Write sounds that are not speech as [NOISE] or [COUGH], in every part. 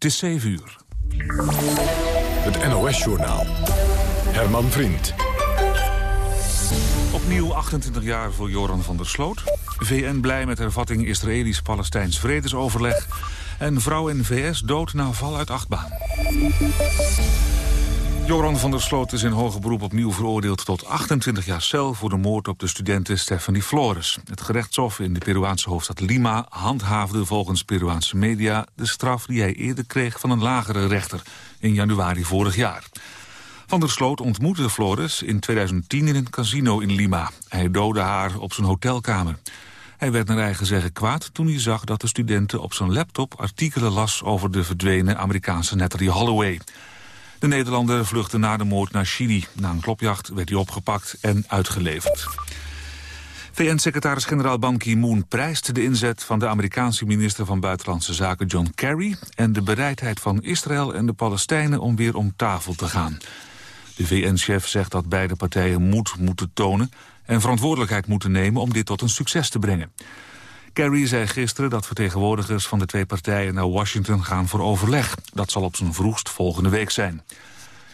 Het is 7 uur. Het NOS-journaal. Herman Vriend. Opnieuw 28 jaar voor Joran van der Sloot. VN blij met hervatting Israëlisch-Palestijns vredesoverleg. En vrouw in VS dood na val uit achtbaan. Joran van der Sloot is in hoger beroep opnieuw veroordeeld tot 28 jaar cel voor de moord op de studente Stephanie Flores. Het gerechtshof in de Peruaanse hoofdstad Lima handhaafde volgens Peruaanse media de straf die hij eerder kreeg van een lagere rechter in januari vorig jaar. Van der Sloot ontmoette Flores in 2010 in een casino in Lima. Hij doodde haar op zijn hotelkamer. Hij werd naar eigen zeggen kwaad toen hij zag dat de studenten op zijn laptop artikelen las over de verdwenen Amerikaanse Natalie Holloway. De Nederlander vluchtte na de moord naar Chili. Na een klopjacht werd hij opgepakt en uitgeleverd. VN-secretaris-generaal Ban Ki-moon prijst de inzet van de Amerikaanse minister van Buitenlandse Zaken John Kerry en de bereidheid van Israël en de Palestijnen om weer om tafel te gaan. De VN-chef zegt dat beide partijen moed moeten tonen en verantwoordelijkheid moeten nemen om dit tot een succes te brengen. Kerry zei gisteren dat vertegenwoordigers van de twee partijen naar Washington gaan voor overleg. Dat zal op zijn vroegst volgende week zijn.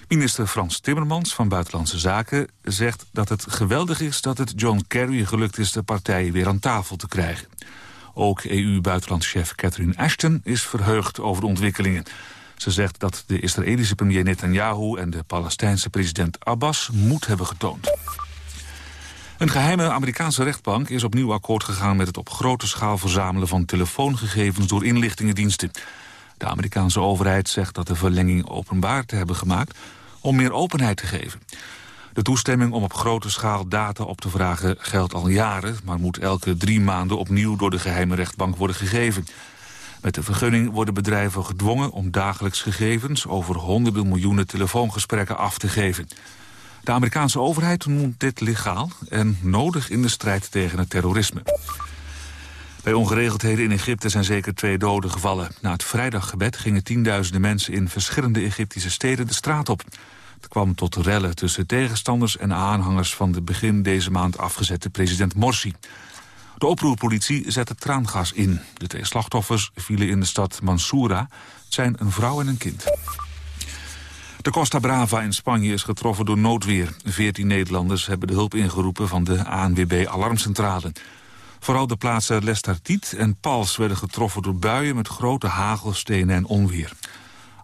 Minister Frans Timmermans van Buitenlandse Zaken zegt dat het geweldig is dat het John Kerry gelukt is de partijen weer aan tafel te krijgen. Ook EU-buitenlandschef Catherine Ashton is verheugd over de ontwikkelingen. Ze zegt dat de Israëlische premier Netanyahu en de Palestijnse president Abbas moed hebben getoond. Een geheime Amerikaanse rechtbank is opnieuw akkoord gegaan met het op grote schaal verzamelen van telefoongegevens door inlichtingendiensten. De Amerikaanse overheid zegt dat de verlenging openbaar te hebben gemaakt om meer openheid te geven. De toestemming om op grote schaal data op te vragen geldt al jaren... maar moet elke drie maanden opnieuw door de geheime rechtbank worden gegeven. Met de vergunning worden bedrijven gedwongen om dagelijks gegevens... over honderden miljoenen telefoongesprekken af te geven. De Amerikaanse overheid noemt dit legaal en nodig in de strijd tegen het terrorisme. Bij ongeregeldheden in Egypte zijn zeker twee doden gevallen. Na het vrijdaggebed gingen tienduizenden mensen in verschillende Egyptische steden de straat op. Het kwam tot rellen tussen tegenstanders en aanhangers van de begin deze maand afgezette president Morsi. De oproerpolitie zette traangas in. De twee slachtoffers vielen in de stad Mansoura. Het zijn een vrouw en een kind. De Costa Brava in Spanje is getroffen door noodweer. Veertien Nederlanders hebben de hulp ingeroepen van de ANWB-alarmcentrale. Vooral de plaatsen Lestartiet en Pals werden getroffen door buien... met grote hagelstenen en onweer.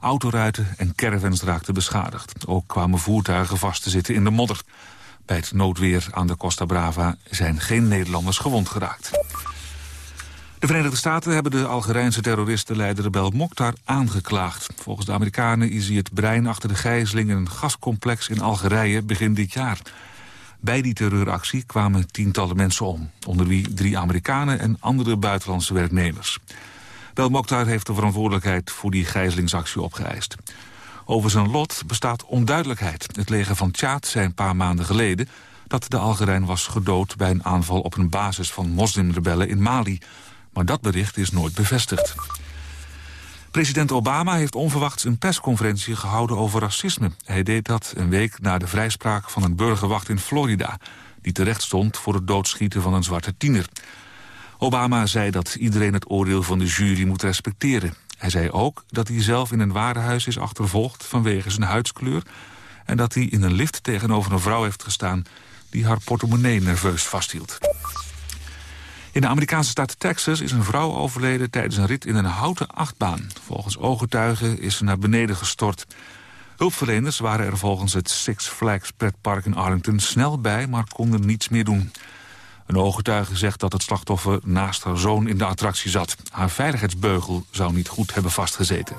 Autoruiten en caravans raakten beschadigd. Ook kwamen voertuigen vast te zitten in de modder. Bij het noodweer aan de Costa Brava zijn geen Nederlanders gewond geraakt. De Verenigde Staten hebben de Algerijnse terroristenleider Rebel Mokhtar aangeklaagd. Volgens de Amerikanen is hij het brein achter de gijzeling in een gascomplex in Algerije begin dit jaar. Bij die terreuractie kwamen tientallen mensen om, onder wie drie Amerikanen en andere buitenlandse werknemers. Bel Mokhtar heeft de verantwoordelijkheid voor die gijzelingsactie opgeëist. Over zijn lot bestaat onduidelijkheid. Het leger van Tjaad zei een paar maanden geleden dat de Algerijn was gedood bij een aanval op een basis van moslimrebellen in Mali. Maar dat bericht is nooit bevestigd. President Obama heeft onverwachts een persconferentie gehouden over racisme. Hij deed dat een week na de vrijspraak van een burgerwacht in Florida... die terecht stond voor het doodschieten van een zwarte tiener. Obama zei dat iedereen het oordeel van de jury moet respecteren. Hij zei ook dat hij zelf in een warenhuis is achtervolgd vanwege zijn huidskleur... en dat hij in een lift tegenover een vrouw heeft gestaan... die haar portemonnee nerveus vasthield. In de Amerikaanse staat Texas is een vrouw overleden tijdens een rit in een houten achtbaan. Volgens ooggetuigen is ze naar beneden gestort. Hulpverleners waren er volgens het Six Flags pretpark in Arlington snel bij, maar konden niets meer doen. Een ooggetuige zegt dat het slachtoffer naast haar zoon in de attractie zat. Haar veiligheidsbeugel zou niet goed hebben vastgezeten.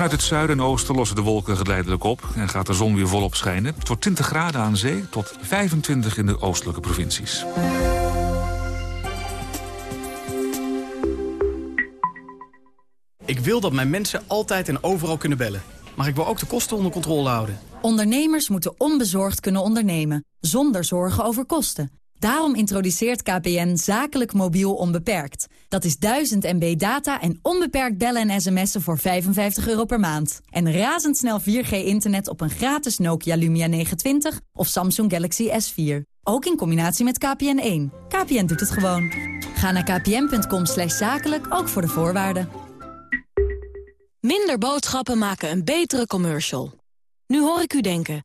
Vanuit het zuiden en oosten lossen de wolken geleidelijk op... en gaat de zon weer volop schijnen. Het wordt 20 graden aan zee tot 25 in de oostelijke provincies. Ik wil dat mijn mensen altijd en overal kunnen bellen. Maar ik wil ook de kosten onder controle houden. Ondernemers moeten onbezorgd kunnen ondernemen, zonder zorgen over kosten. Daarom introduceert KPN zakelijk mobiel onbeperkt. Dat is 1000 MB data en onbeperkt bellen en sms'en voor 55 euro per maand. En razendsnel 4G-internet op een gratis Nokia Lumia 920 of Samsung Galaxy S4. Ook in combinatie met KPN1. KPN doet het gewoon. Ga naar kpn.com zakelijk, ook voor de voorwaarden. Minder boodschappen maken een betere commercial. Nu hoor ik u denken,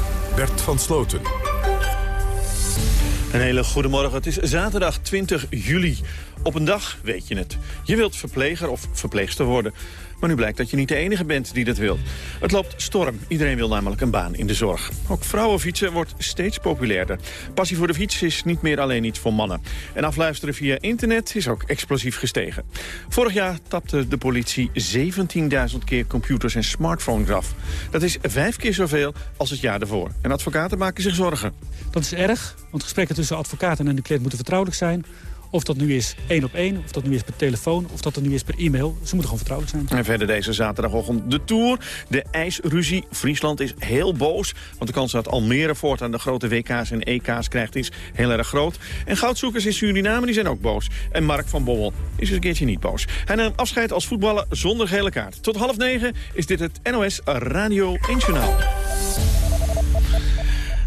Bert van Sloten. Een hele goede morgen. Het is zaterdag 20 juli. Op een dag weet je het. Je wilt verpleger of verpleegster worden. Maar nu blijkt dat je niet de enige bent die dat wil. Het loopt storm. Iedereen wil namelijk een baan in de zorg. Ook vrouwenfietsen wordt steeds populairder. Passie voor de fiets is niet meer alleen iets voor mannen. En afluisteren via internet is ook explosief gestegen. Vorig jaar tapte de politie 17.000 keer computers en smartphones af. Dat is vijf keer zoveel als het jaar daarvoor. En advocaten maken zich zorgen. Dat is erg, want gesprekken tussen advocaten en de cliënt moeten vertrouwelijk zijn. Of dat nu is één op één, of dat nu is per telefoon, of dat er nu is per e-mail. Ze moeten gewoon vertrouwelijk zijn. En verder deze zaterdagochtend de Tour. De ijsruzie. Friesland is heel boos. Want de kans dat Almere voortaan de grote WK's en EK's krijgt is heel erg groot. En goudzoekers in Suriname die zijn ook boos. En Mark van Bommel is een keertje niet boos. Hij neemt afscheid als voetballer zonder gele kaart. Tot half negen is dit het NOS Radio 1 Journaal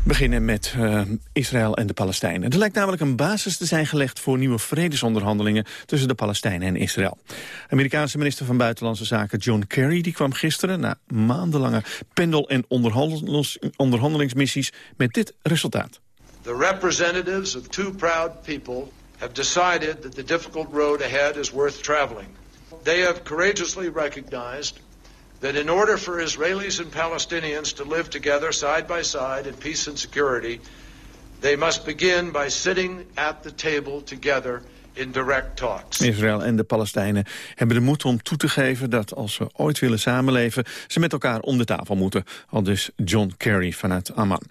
beginnen met uh, Israël en de Palestijnen. Er lijkt namelijk een basis te zijn gelegd voor nieuwe vredesonderhandelingen tussen de Palestijnen en Israël. Amerikaanse minister van Buitenlandse Zaken John Kerry die kwam gisteren na maandenlange pendel- en onderhandelingsmissies met dit resultaat. The representatives of two proud people have decided that the difficult road ahead is worth traveling. They have courageously recognized that in order for Israelis and Palestinians to live together side by side in peace and security, they must begin by sitting at the table together in direct talks. Israël en de Palestijnen hebben de moed om toe te geven dat als ze ooit willen samenleven, ze met elkaar om de tafel moeten. Al dus John Kerry vanuit Amman.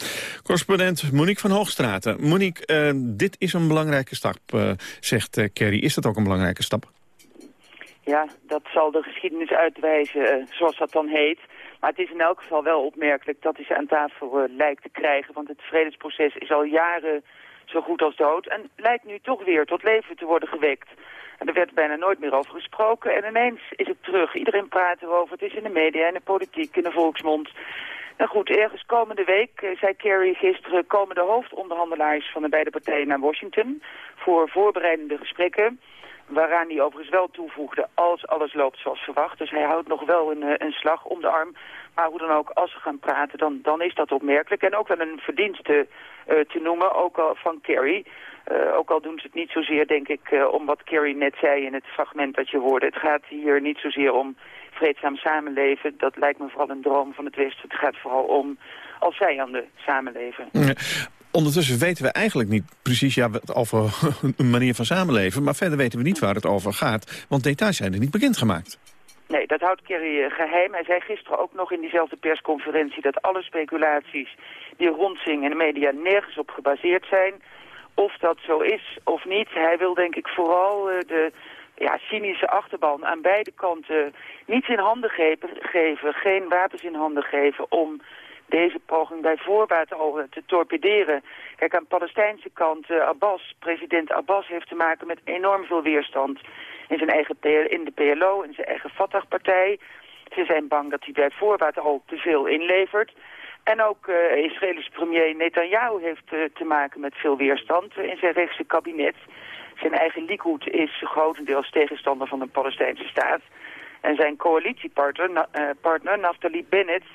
Correspondent Monique van Hoogstraten. Monique, uh, dit is een belangrijke stap, uh, zegt uh, Kerry. Is dat ook een belangrijke stap? Ja, dat zal de geschiedenis uitwijzen, eh, zoals dat dan heet. Maar het is in elk geval wel opmerkelijk dat hij ze aan tafel uh, lijkt te krijgen. Want het vredesproces is al jaren zo goed als dood. En lijkt nu toch weer tot leven te worden gewekt. En er werd bijna nooit meer over gesproken. En ineens is het terug. Iedereen praat erover. Het is in de media, in de politiek, in de volksmond. Nou goed, ergens komende week, uh, zei Kerry gisteren, komen de hoofdonderhandelaars van de beide partijen naar Washington voor voorbereidende gesprekken. Waaraan hij overigens wel toevoegde als alles loopt zoals verwacht. Dus hij houdt nog wel een, eh, een slag om de arm. Maar hoe dan ook, als ze gaan praten, dan, dan is dat opmerkelijk. En ook wel een verdienste uh, te noemen, ook al van Kerry. Uh, ook al doen ze het niet zozeer, denk ik, om wat Kerry net zei in het fragment dat je hoorde. Het gaat hier niet zozeer om vreedzaam samenleven. Dat lijkt me vooral een droom van het Westen. Het gaat vooral om als vijanden samenleven. Ondertussen weten we eigenlijk niet precies ja, over [LAUGHS] een manier van samenleven... maar verder weten we niet waar het over gaat, want details zijn er niet bekendgemaakt. Nee, dat houdt Kerry eh, geheim. Hij zei gisteren ook nog in diezelfde persconferentie... dat alle speculaties die rondzingen in de media nergens op gebaseerd zijn. Of dat zo is of niet. Hij wil denk ik vooral uh, de ja, cynische achterban aan beide kanten niets in handen geven, geen wapens in handen geven om deze poging bij voorbaat al te torpederen. Kijk, aan de Palestijnse kant, uh, Abbas, president Abbas heeft te maken met enorm veel weerstand in, zijn eigen in de PLO, in zijn eigen Fatah-partij. Ze zijn bang dat hij bij voorbaat al te veel inlevert. En ook uh, Israëlische premier Netanyahu heeft uh, te maken met veel weerstand in zijn rechtse kabinet. Zijn eigen Likud is grotendeels tegenstander van de Palestijnse staat. En zijn coalitiepartner, na, partner, Naftali Bennett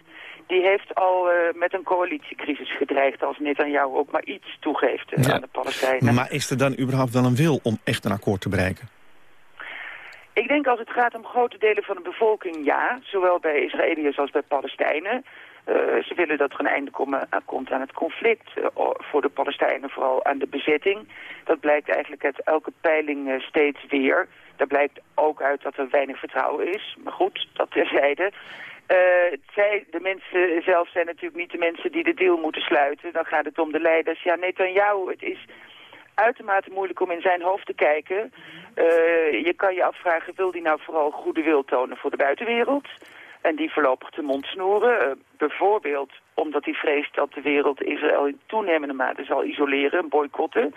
die heeft al uh, met een coalitiecrisis gedreigd als Netanyahu ook maar iets toegeeft uh, ja. aan de Palestijnen. Maar is er dan überhaupt wel een wil om echt een akkoord te bereiken? Ik denk als het gaat om grote delen van de bevolking, ja. Zowel bij Israëliërs als bij Palestijnen. Uh, ze willen dat er een einde komen, komt aan het conflict. Uh, voor de Palestijnen vooral aan de bezetting. Dat blijkt eigenlijk uit elke peiling steeds weer. Daar blijkt ook uit dat er weinig vertrouwen is. Maar goed, dat terzijde. Zij, de mensen zelf zijn natuurlijk niet de mensen die de deal moeten sluiten. Dan gaat het om de leiders. Ja, Netanyahu, het is uitermate moeilijk om in zijn hoofd te kijken. je kan je afvragen, wil hij nou vooral goede wil tonen voor de buitenwereld? En die voorlopig te mond snoeren. Uh, bijvoorbeeld omdat hij vreest dat de wereld Israël in toenemende mate zal isoleren, boycotten.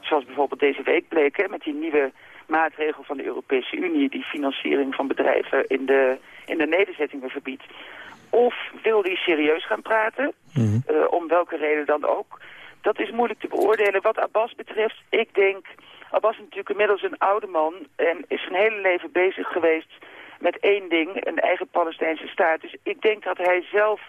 Zoals bijvoorbeeld deze week bleek met die nieuwe maatregel van de Europese Unie... die financiering van bedrijven in de, in de nederzettingen verbiedt. Of wil hij serieus gaan praten, mm om welke reden dan ook. Dat is moeilijk te beoordelen. Wat Abbas betreft, ik denk... Abbas is natuurlijk inmiddels een oude man en is zijn hele leven bezig geweest met één ding, een eigen Palestijnse staat. Dus ik denk dat hij zelf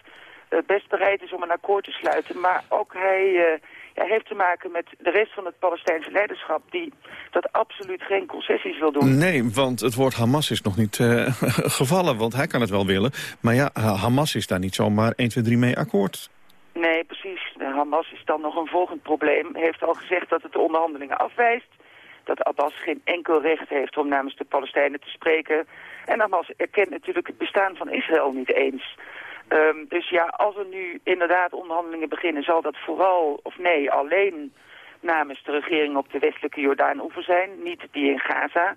uh, best bereid is om een akkoord te sluiten. Maar ook hij, uh, hij heeft te maken met de rest van het Palestijnse leiderschap... die dat absoluut geen concessies wil doen. Nee, want het woord Hamas is nog niet uh, [LAUGHS] gevallen, want hij kan het wel willen. Maar ja, Hamas is daar niet zomaar 1, 2, 3 mee akkoord. Nee, precies. Hamas is dan nog een volgend probleem. Hij heeft al gezegd dat het de onderhandelingen afwijst dat Abbas geen enkel recht heeft om namens de Palestijnen te spreken. En Hamas erkent natuurlijk het bestaan van Israël niet eens. Um, dus ja, als er nu inderdaad onderhandelingen beginnen, zal dat vooral, of nee, alleen namens de regering op de westelijke Jordaan-oever zijn, niet die in Gaza.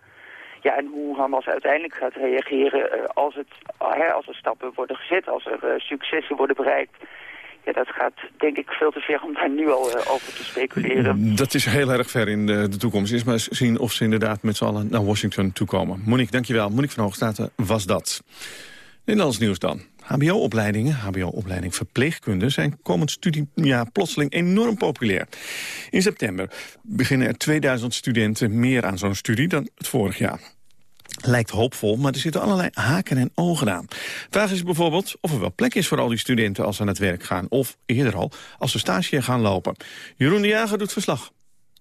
Ja, en hoe Hamas uiteindelijk gaat reageren uh, als, het, als er stappen worden gezet, als er uh, successen worden bereikt, ja, dat gaat denk ik veel te ver om daar nu al uh, over te speculeren. Dat is heel erg ver in de, de toekomst. Is maar zien of ze inderdaad met z'n allen naar Washington toekomen. Monique, dankjewel. Monique van Hoogstaten was dat. Nederlands nieuws dan. HBO-opleidingen, HBO-opleiding verpleegkunde... zijn komend studiejaar plotseling enorm populair. In september beginnen er 2000 studenten meer aan zo'n studie dan het vorig jaar lijkt hoopvol, maar er zitten allerlei haken en ogen aan. Vraag is bijvoorbeeld of er wel plek is voor al die studenten als ze aan het werk gaan... of eerder al als ze stage gaan lopen. Jeroen de Jager doet verslag.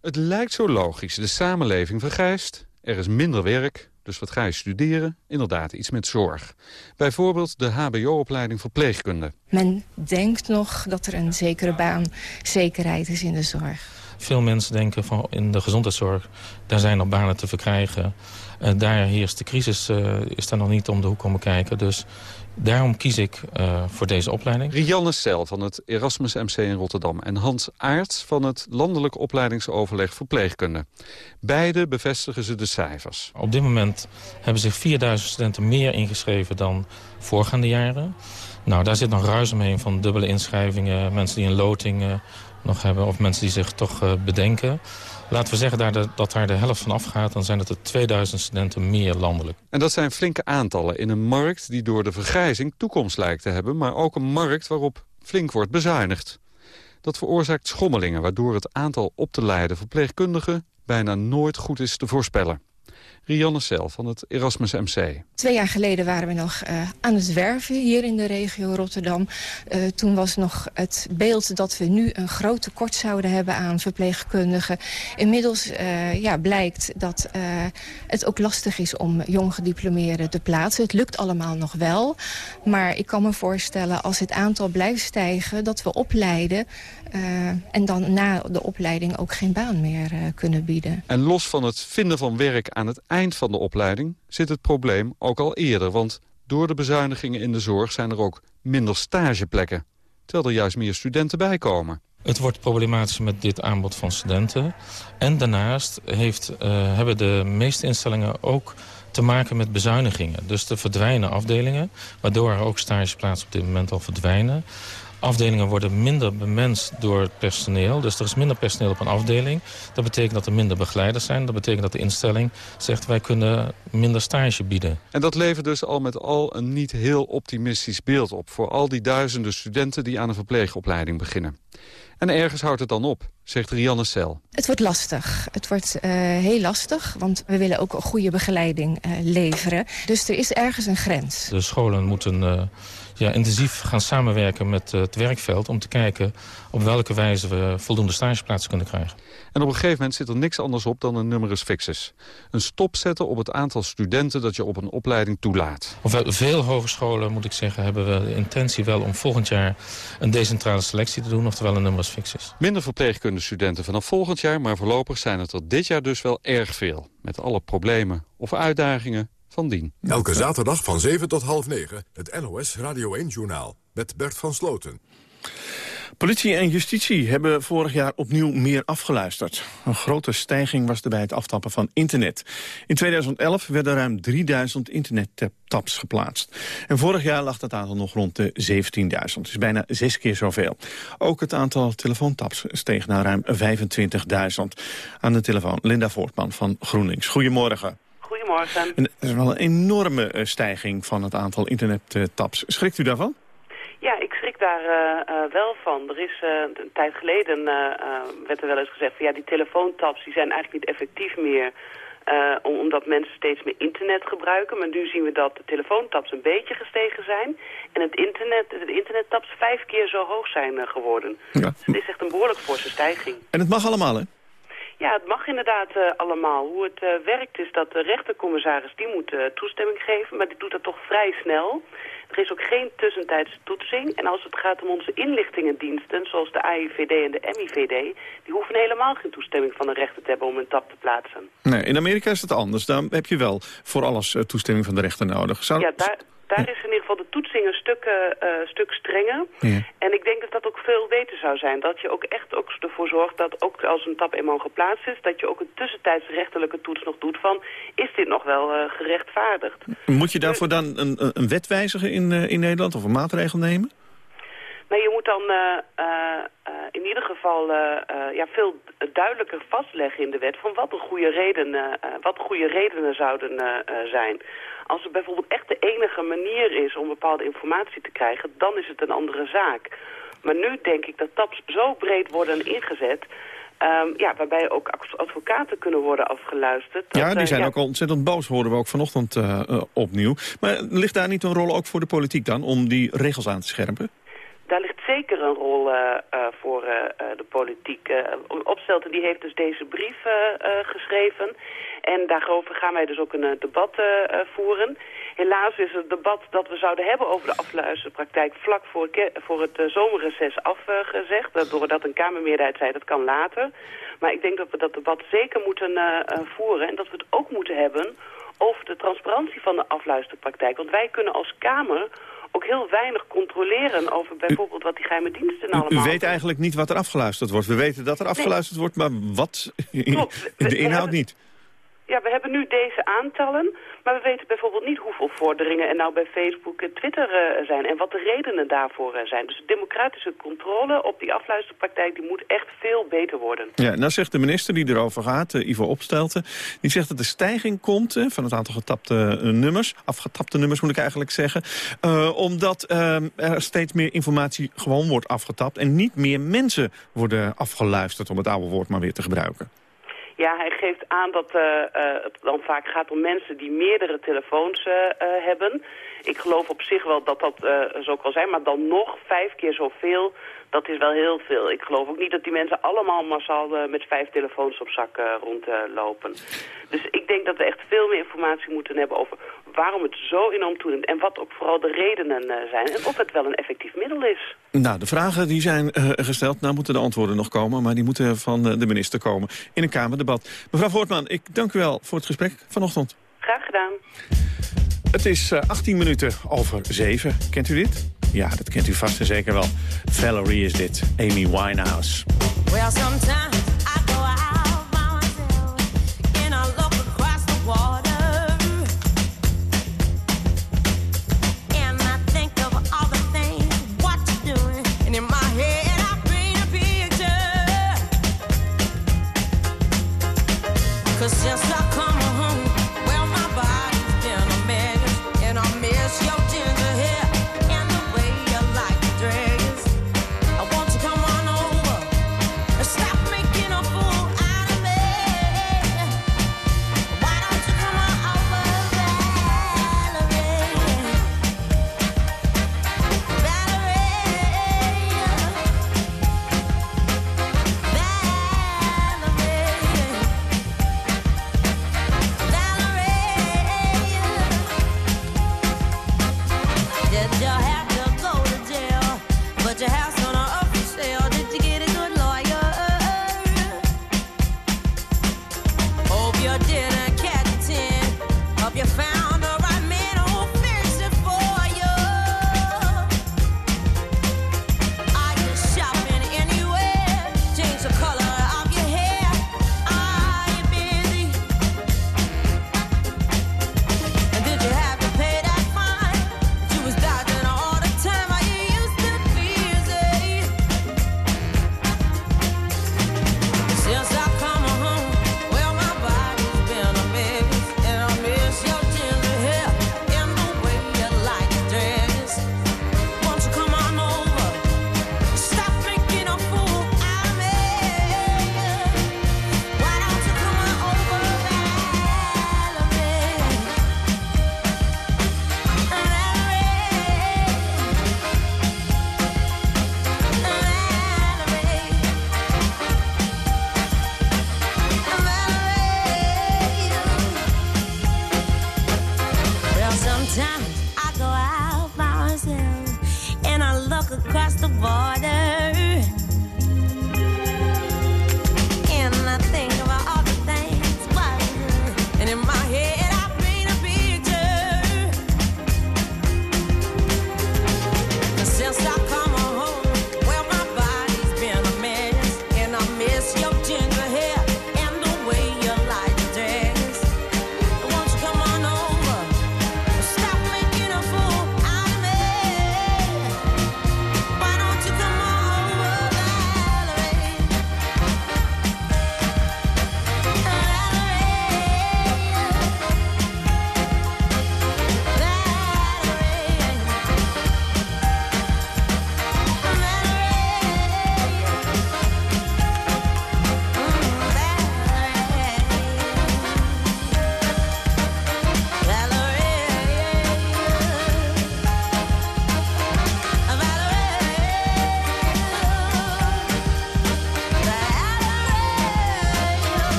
Het lijkt zo logisch. De samenleving vergrijst, er is minder werk... dus wat ga je studeren? Inderdaad, iets met zorg. Bijvoorbeeld de hbo-opleiding verpleegkunde. Men denkt nog dat er een zekere baanzekerheid is in de zorg. Veel mensen denken van in de gezondheidszorg, daar zijn nog banen te verkrijgen. Uh, daar heerst de crisis, uh, is daar nog niet om de hoek komen kijken. Dus daarom kies ik uh, voor deze opleiding. Rianne Stel van het Erasmus MC in Rotterdam... en Hans Aert van het Landelijk Opleidingsoverleg Verpleegkunde. Beide bevestigen ze de cijfers. Op dit moment hebben zich 4000 studenten meer ingeschreven dan voorgaande jaren. Nou, daar zit nog ruis omheen van dubbele inschrijvingen... mensen die een loting nog hebben of mensen die zich toch uh, bedenken. Laten we zeggen dat, daar de helft van afgaat... dan zijn het er 2000 studenten meer landelijk. En dat zijn flinke aantallen in een markt die door de vergrijzing toekomst lijkt te hebben... maar ook een markt waarop flink wordt bezuinigd. Dat veroorzaakt schommelingen waardoor het aantal op te leiden verpleegkundigen... bijna nooit goed is te voorspellen. Rianne Cel van het Erasmus MC. Twee jaar geleden waren we nog uh, aan het werven hier in de regio Rotterdam. Uh, toen was nog het beeld dat we nu een groot tekort zouden hebben aan verpleegkundigen. Inmiddels uh, ja, blijkt dat het ook lastig is om jong gediplomeerden te plaatsen. Het lukt allemaal nog wel. Maar ik kan me voorstellen als het aantal blijft stijgen... dat we opleiden uh, en dan na de opleiding ook geen baan meer uh, kunnen bieden. En los van het vinden van werk aan het eind van de opleiding... zit het probleem ook al eerder. Want door de bezuinigingen in de zorg zijn er ook minder stageplekken. Terwijl er juist meer studenten bijkomen. Het wordt problematisch met dit aanbod van studenten. En daarnaast heeft, uh, hebben de meeste instellingen ook te maken met bezuinigingen. Dus er verdwijnen afdelingen, waardoor er ook stageplaatsen op dit moment al verdwijnen. Afdelingen worden minder bemenst door het personeel. Dus er is minder personeel op een afdeling. Dat betekent dat er minder begeleiders zijn. Dat betekent dat de instelling zegt wij kunnen minder stage bieden. En dat levert dus al met al een niet heel optimistisch beeld op... voor al die duizenden studenten die aan een verpleegopleiding beginnen. En ergens houdt het dan op, zegt Rianne Cel. Het wordt lastig. Het wordt uh, heel lastig, want we willen ook een goede begeleiding uh, leveren. Dus er is ergens een grens. De scholen moeten... Uh, ja, intensief gaan samenwerken met het werkveld... om te kijken op welke wijze we voldoende stageplaatsen kunnen krijgen. En op een gegeven moment zit er niks anders op dan een numerus fixus. Een stop zetten op het aantal studenten dat je op een opleiding toelaat. Veel hogescholen, moet ik zeggen, hebben we de intentie wel om volgend jaar een decentrale selectie te doen, oftewel een numerus fixus. Minder verpleegkundestudenten vanaf volgend jaar, maar voorlopig zijn het er dit jaar dus wel erg veel. Met alle problemen of uitdagingen van dien. Elke zaterdag van 7 tot half 9 het NOS Radio 1-journaal met Bert van Sloten. Politie en justitie hebben vorig jaar opnieuw meer afgeluisterd. Een grote stijging was er bij het aftappen van internet. In 2011 werden ruim 3000 internettaps geplaatst. En vorig jaar lag dat aantal nog rond de 17.000. Dus bijna zes keer zoveel. Ook het aantal telefoontaps steeg naar ruim 25.000. Aan de telefoon Linda Voortman van GroenLinks. Goedemorgen. Goedemorgen. En er is wel een enorme eh, stijging van het aantal internettaps. Schrikt u daarvan? Ja, ik schrik daar uh, uh, wel van. Er is uh, een tijd geleden werd er wel eens gezegd van ja, die telefoontaps die zijn eigenlijk niet effectief meer. omdat mensen steeds meer internet gebruiken. Maar nu zien we dat de telefoontaps een beetje gestegen zijn. En het internet, de internettaps vijf keer zo hoog zijn geworden. Ja. Dus het is echt een behoorlijk forse stijging. En het mag allemaal, hè? Ja, het mag inderdaad uh, allemaal. Hoe het uh, werkt is dat de rechtercommissaris die moet uh, toestemming geven, maar die doet dat toch vrij snel. Er is ook geen tussentijdse toetsing. En als het gaat om onze inlichtingendiensten, zoals de AIVD en de MIVD... die hoeven helemaal geen toestemming van de rechter te hebben om een tap te plaatsen. Nee, in Amerika is het anders. Daar heb je wel voor alles toestemming van de rechter nodig. Zou... Ja, daar, daar is in ieder geval de toetsing een stuk, uh, stuk strenger. Ja. En ik denk dat dat ook veel beter zou zijn. Dat je ook echt ook ervoor zorgt dat ook als een tap eenmaal geplaatst is... dat je ook een tussentijdse rechterlijke toets nog doet van... is dit nog wel uh, gerechtvaardigd? Moet je daarvoor dan een, een wet wijzigen in, uh, in Nederland of een maatregel nemen? Nou, je moet dan uh, uh, in ieder geval ja, veel duidelijker vastleggen in de wet... van wat de goede redenen, wat de goede redenen zouden zijn. Als het bijvoorbeeld echt de enige manier is om bepaalde informatie te krijgen... dan is het een andere zaak. Maar nu denk ik dat TAPS zo breed worden ingezet... Um, ja, waarbij ook advocaten kunnen worden afgeluisterd. Dat, ja, die zijn ook al ontzettend boos, hoorden we ook vanochtend uh, uh, opnieuw. Maar ligt daar niet een rol ook voor de politiek dan, om die regels aan te scherpen? Daar ligt zeker een rol uh, uh, voor uh, de politiek. Opstelten die heeft dus deze brief geschreven. En daarover gaan wij dus ook een debat voeren. Helaas is het debat dat we zouden hebben over de afluisterpraktijk vlak voor, voor het zomerreces afgezegd. Doordat een Kamermeerderheid zei dat kan later. Maar ik denk dat we dat debat zeker moeten voeren. En dat we het ook moeten hebben over de transparantie van de afluisterpraktijk. Want wij kunnen als Kamer ook heel weinig controleren over bijvoorbeeld wat die geheime diensten allemaal... U, weet eigenlijk niet wat er afgeluisterd wordt. We weten dat er afgeluisterd wordt, maar wat? [LAUGHS] Klopt. de inhoud niet. Ja, we hebben nu deze aantallen, maar we weten bijvoorbeeld niet hoeveel vorderingen er nou bij Facebook en Twitter uh, zijn en wat de redenen daarvoor uh, zijn. Dus de democratische controle op die afluisterpraktijk die moet echt veel beter worden. Ja, nou zegt de minister die erover gaat, uh, Ivo Opstelten, die zegt dat er stijging komt van het aantal getapte nummers, afgetapte nummers moet ik eigenlijk zeggen, omdat er steeds meer informatie gewoon wordt afgetapt en niet meer mensen worden afgeluisterd, om het oude woord maar weer te gebruiken. Ja, hij geeft aan dat uh, uh, het dan vaak gaat om mensen die meerdere telefoons uh, hebben. Ik geloof op zich wel dat dat zo kan zijn, maar dan nog vijf keer zoveel dat is wel heel veel. Ik geloof ook niet dat die mensen allemaal massaal met vijf telefoons op zak rondlopen. dus ik denk dat we echt veel meer informatie moeten hebben over waarom het zo enorm toeneemt. En wat ook vooral de redenen zijn. En of het wel een effectief middel is. Nou, de vragen die zijn gesteld. Nou moeten de antwoorden nog komen. Maar die moeten van de minister komen in een Kamerdebat. Mevrouw Voortman, ik dank u wel voor het gesprek vanochtend. Graag gedaan. Het is 18 minuten over 7. Kent u dit? Ja, dat kent u vast en zeker wel. Valerie is dit, Amy Winehouse. Well, sometimes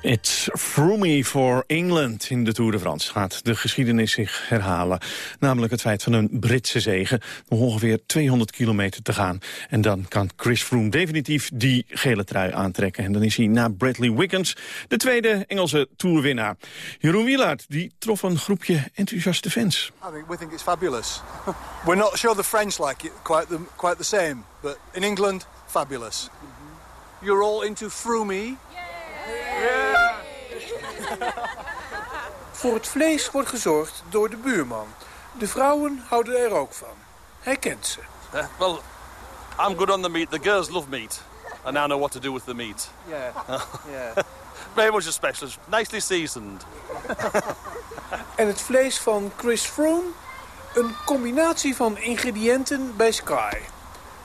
It's Froomy for England in de Tour de France. Gaat de geschiedenis zich herhalen. Namelijk het feit van een Britse zegen. Nog ongeveer 200 kilometer te gaan. En dan kan Chris Froome definitief die gele trui aantrekken. En dan is hij na Bradley Wiggins de tweede Engelse Tourwinnaar. Jeroen Wielaert die trof een groepje enthousiaste fans. I think we think it's fabulous. [LAUGHS] We're not sure the French like it quite the, quite the same, but in England, fabulous. You're all into Froomey? Voor het vlees wordt gezorgd door de buurman. De vrouwen houden er ook van. Hij kent ze. Uh, well, I'm good on the meat. The girls love meat. I now know what to do with the meat. Yeah, [LAUGHS] yeah. Very much a specialist. Nicely seasoned. En het vlees van Chris Froome? Een combinatie van ingrediënten bij Sky.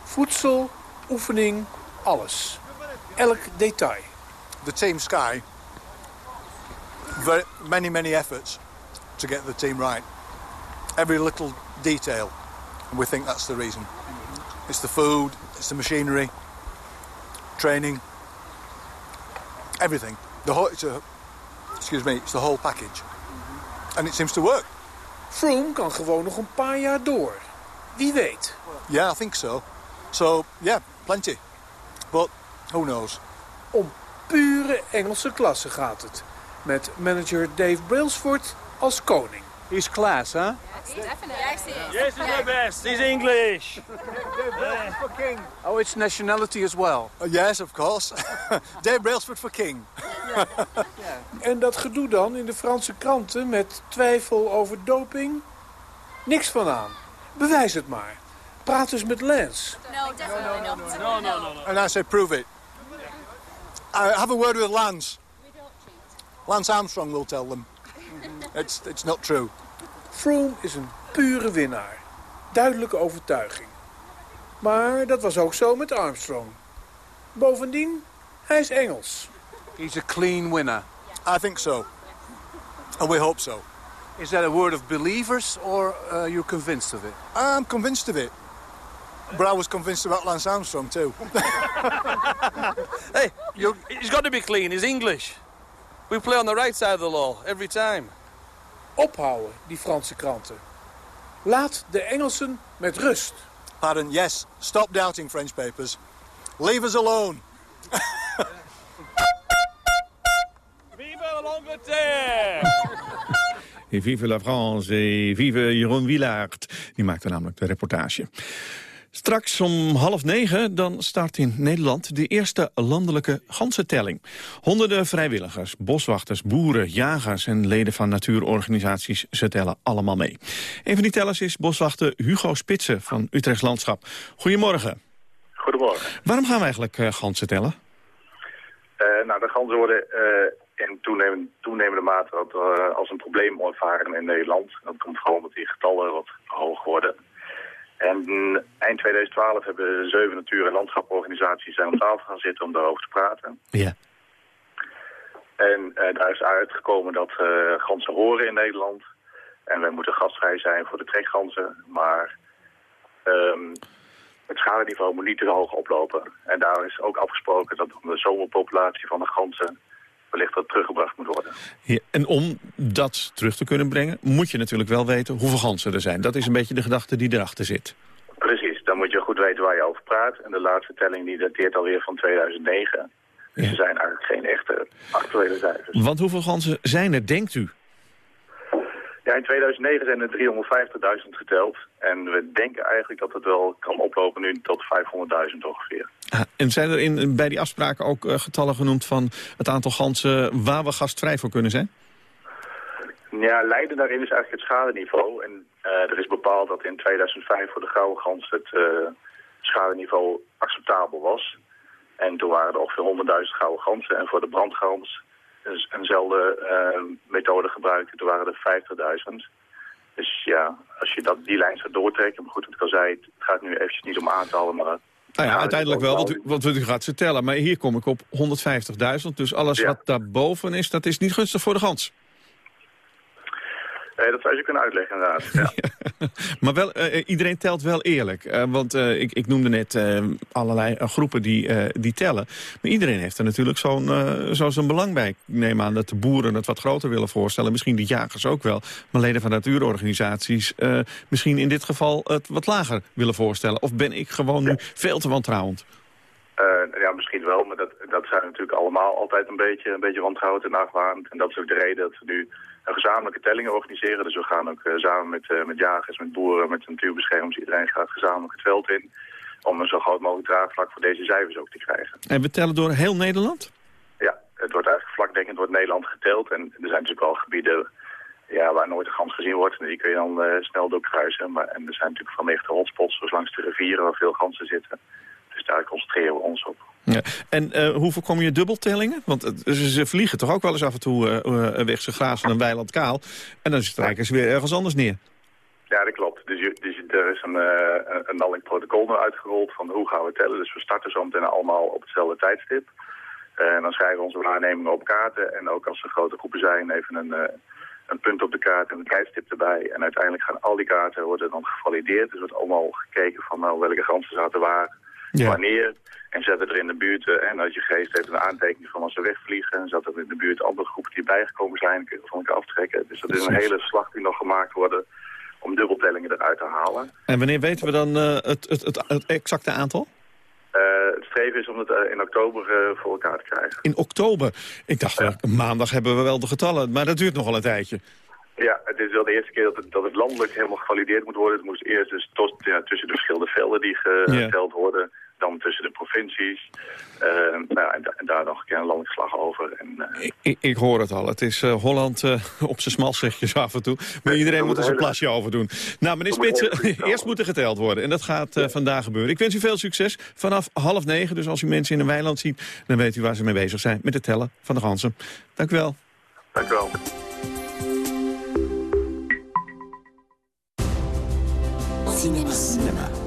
Voedsel, oefening, alles. Elk detail. The team Sky, very, many, many efforts to get the team right. Every little detail, and we think that's the reason. It's the food, it's the machinery, training, everything. The whole, it's a, excuse me, it's the whole package. And it seems to work. Froome kan gewoon nog een paar jaar door. Wie weet. Yeah, I think so. So, yeah, plenty. But who knows? Om pure Engelse klasse gaat het. Met manager Dave Brailsford als koning. He's class, huh? Yes, he's the best. He's English. [LAUGHS] for king. Oh, it's nationality as well. yes, of course. [LAUGHS] Dave Brailsford for king. En dat gedoe dan in de Franse kranten met twijfel over doping? Niks van aan. Bewijs het maar. Praat eens met Lance. No, definitely not. No, no, no, no. And I say, prove it. I have a word with Lance. Lance Armstrong will tell them. It's, it's not true. Froome is een pure winnaar. Duidelijke overtuiging. Maar dat was ook zo met Armstrong. Bovendien, hij is Engels. He's a clean winner. I think so. And we hope so. Is that a word of believers or uh, you're convinced of it? I'm convinced of it. But I was convinced about Lance Armstrong too. [LAUGHS] Hey, you, he's got to be clean. He's English. We play on the right side of the law every time. Ophouden, die Franse kranten. Laat de Engelsen met rust. Pardon, yes. Stop doubting French papers. Leave us alone. [LAUGHS] Vive l'Angleterre! Et vive la France et vive Jeroen Wielaert. Die maakte namelijk de reportage. Straks om half negen dan start in Nederland de eerste landelijke ganzentelling. Honderden vrijwilligers, boswachters, boeren, jagers en leden van natuurorganisaties, ze tellen allemaal mee. Een van die tellers is boswachter Hugo Spitsen van Utrechts Landschap. Goedemorgen. Goedemorgen. Waarom gaan we eigenlijk uh, ganzen tellen? Uh, nou, de ganzen worden uh, in toenemende, toenemende mate wat, als een probleem ervaren in Nederland. Dat komt gewoon omdat die getallen wat hoog worden. En eind 2012 hebben zeven natuur- en landschaporganisaties om tafel gaan zitten om daarover te praten. Ja. En daar is uitgekomen dat ganzen horen in Nederland. En wij moeten gastvrij zijn voor de trekganzen. Maar um, het schadeniveau moet niet te hoog oplopen. En daar is ook afgesproken dat de zomerpopulatie van de ganzen wellicht wat teruggebracht moet worden. Ja, en om dat terug te kunnen brengen, moet je natuurlijk wel weten hoeveel ganzen er zijn. Dat is een beetje de gedachte die erachter zit. Precies, dan moet je goed weten waar je over praat. En de laatste telling die dateert alweer van 2009. Dus er zijn eigenlijk geen echte actuele cijfers. Want hoeveel ganzen zijn er, denkt u? Ja, in 2009 zijn er 350.000 geteld. En we denken eigenlijk dat het wel kan oplopen nu tot 500.000 ongeveer. Ah, en zijn er in, bij die afspraken ook eh, getallen genoemd van het aantal ganzen waar we gastvrij voor kunnen zijn? Ja, Leiden daarin is eigenlijk het schadeniveau. En eh, er is bepaald dat in 2005 voor de gouden gans het uh, schadeniveau acceptabel was. En toen waren er ongeveer 100.000 gouden ganzen. En voor de brandgans dus eenzelfde uh, methode gebruikte, toen waren er 50.000. Dus ja, als je dat, die lijn zou doortrekken, maar goed, wat ik al zei, het gaat nu eventjes niet om aantallen, maar... Nou ja, uiteindelijk wel, want u, want u gaat ze tellen. Maar hier kom ik op 150.000, dus alles Ja. wat daarboven is, dat is niet gunstig voor de gans. Eh, dat zou je kunnen uitleggen inderdaad. Ja. [LAUGHS] Maar wel, eh, iedereen telt wel eerlijk. Eh, want eh, ik, ik noemde net eh, allerlei eh, groepen die, eh, die tellen. Maar iedereen heeft er natuurlijk zo'n eh, zo zijn belang bij. Ik neem aan dat de boeren het wat groter willen voorstellen. Misschien de jagers ook wel. Maar leden van natuurorganisaties eh, misschien in dit geval het wat lager willen voorstellen. Of ben ik gewoon nu veel te wantrouwend? Eh, ja, misschien wel, maar dat, dat zijn natuurlijk allemaal altijd een beetje, een beetje wantrouwend en argwanend. En dat is ook de reden dat we nu een gezamenlijke telling organiseren. Dus we gaan ook eh, samen met, eh, met jagers, met boeren, met natuurbeschermers, iedereen gaat gezamenlijk het veld in. Om een zo groot mogelijk draagvlak voor deze cijfers ook te krijgen. En we tellen door heel Nederland? Ja, het wordt eigenlijk vlakdekkend wordt Nederland geteld. En er zijn natuurlijk al gebieden ja, waar nooit een gans gezien wordt. En die kun je dan eh, snel doorkruisen. Maar, en er zijn natuurlijk vanwege de hotspots, zoals langs de rivieren waar veel ganzen zitten. Daar concentreren we ons op. Ja. En eh, hoe voorkom je dubbeltellingen? Want het- ze, vliegen toch ook wel eens af en toe eh, eh, weg. Ze grazen een weiland kaal. En dan strijken ze weer ergens anders neer. Ja, dat klopt. Dus, je, dus er is een, eh, een, landelijk protocol nu uitgerold van hoe gaan we tellen. Dus we starten zo meteen allemaal op hetzelfde tijdstip. Eh, en dan schrijven we onze waarnemingen op kaarten. En ook als er grote groepen zijn, even een, eh, een punt op de kaart en een tijdstip erbij. En uiteindelijk gaan al die kaarten worden dan gevalideerd. Dus wordt allemaal gekeken van nou, welke ganzen zaten waar, Ja. wanneer. En zetten er in de buurt, eh, en als je geest heeft een aantekening van als ze wegvliegen. En zat er in de buurt andere groepen die bijgekomen zijn, kun je van elkaar aftrekken. Dus dat is een hele slag die nog gemaakt worden om dubbeltellingen eruit te halen. En wanneer weten we dan eh, het, het, het, het exacte aantal? Eh, het streven is om het in oktober voor elkaar te krijgen. In oktober. Ik dacht, maandag hebben we wel de getallen. Maar dat duurt nog wel een tijdje. Ja, het is wel de eerste keer dat het, dat het landelijk helemaal gevalideerd moet worden. Het moest eerst dus tot, ja, tussen de verschillende velden die geteld worden. Dan tussen de provincies. Eh, nou, ja, en, da- en daar nog een keer een landelijke slag over. En, eh, Ik, ik hoor het al. Het is eh, Holland eh, [LAUGHS] op zijn smal, zeg je zo af en toe. Maar iedereen moet er zijn plasje over doen. Nou, meneer we moeten Spits, heel goed eerst moet er geteld worden. En dat gaat eh, vandaag gebeuren. Ik wens u veel succes vanaf half negen. Dus als u mensen in een weiland ziet, dan weet u waar ze mee bezig zijn. Met het tellen van de ganzen. Dank u wel. dank u wel. Cinema.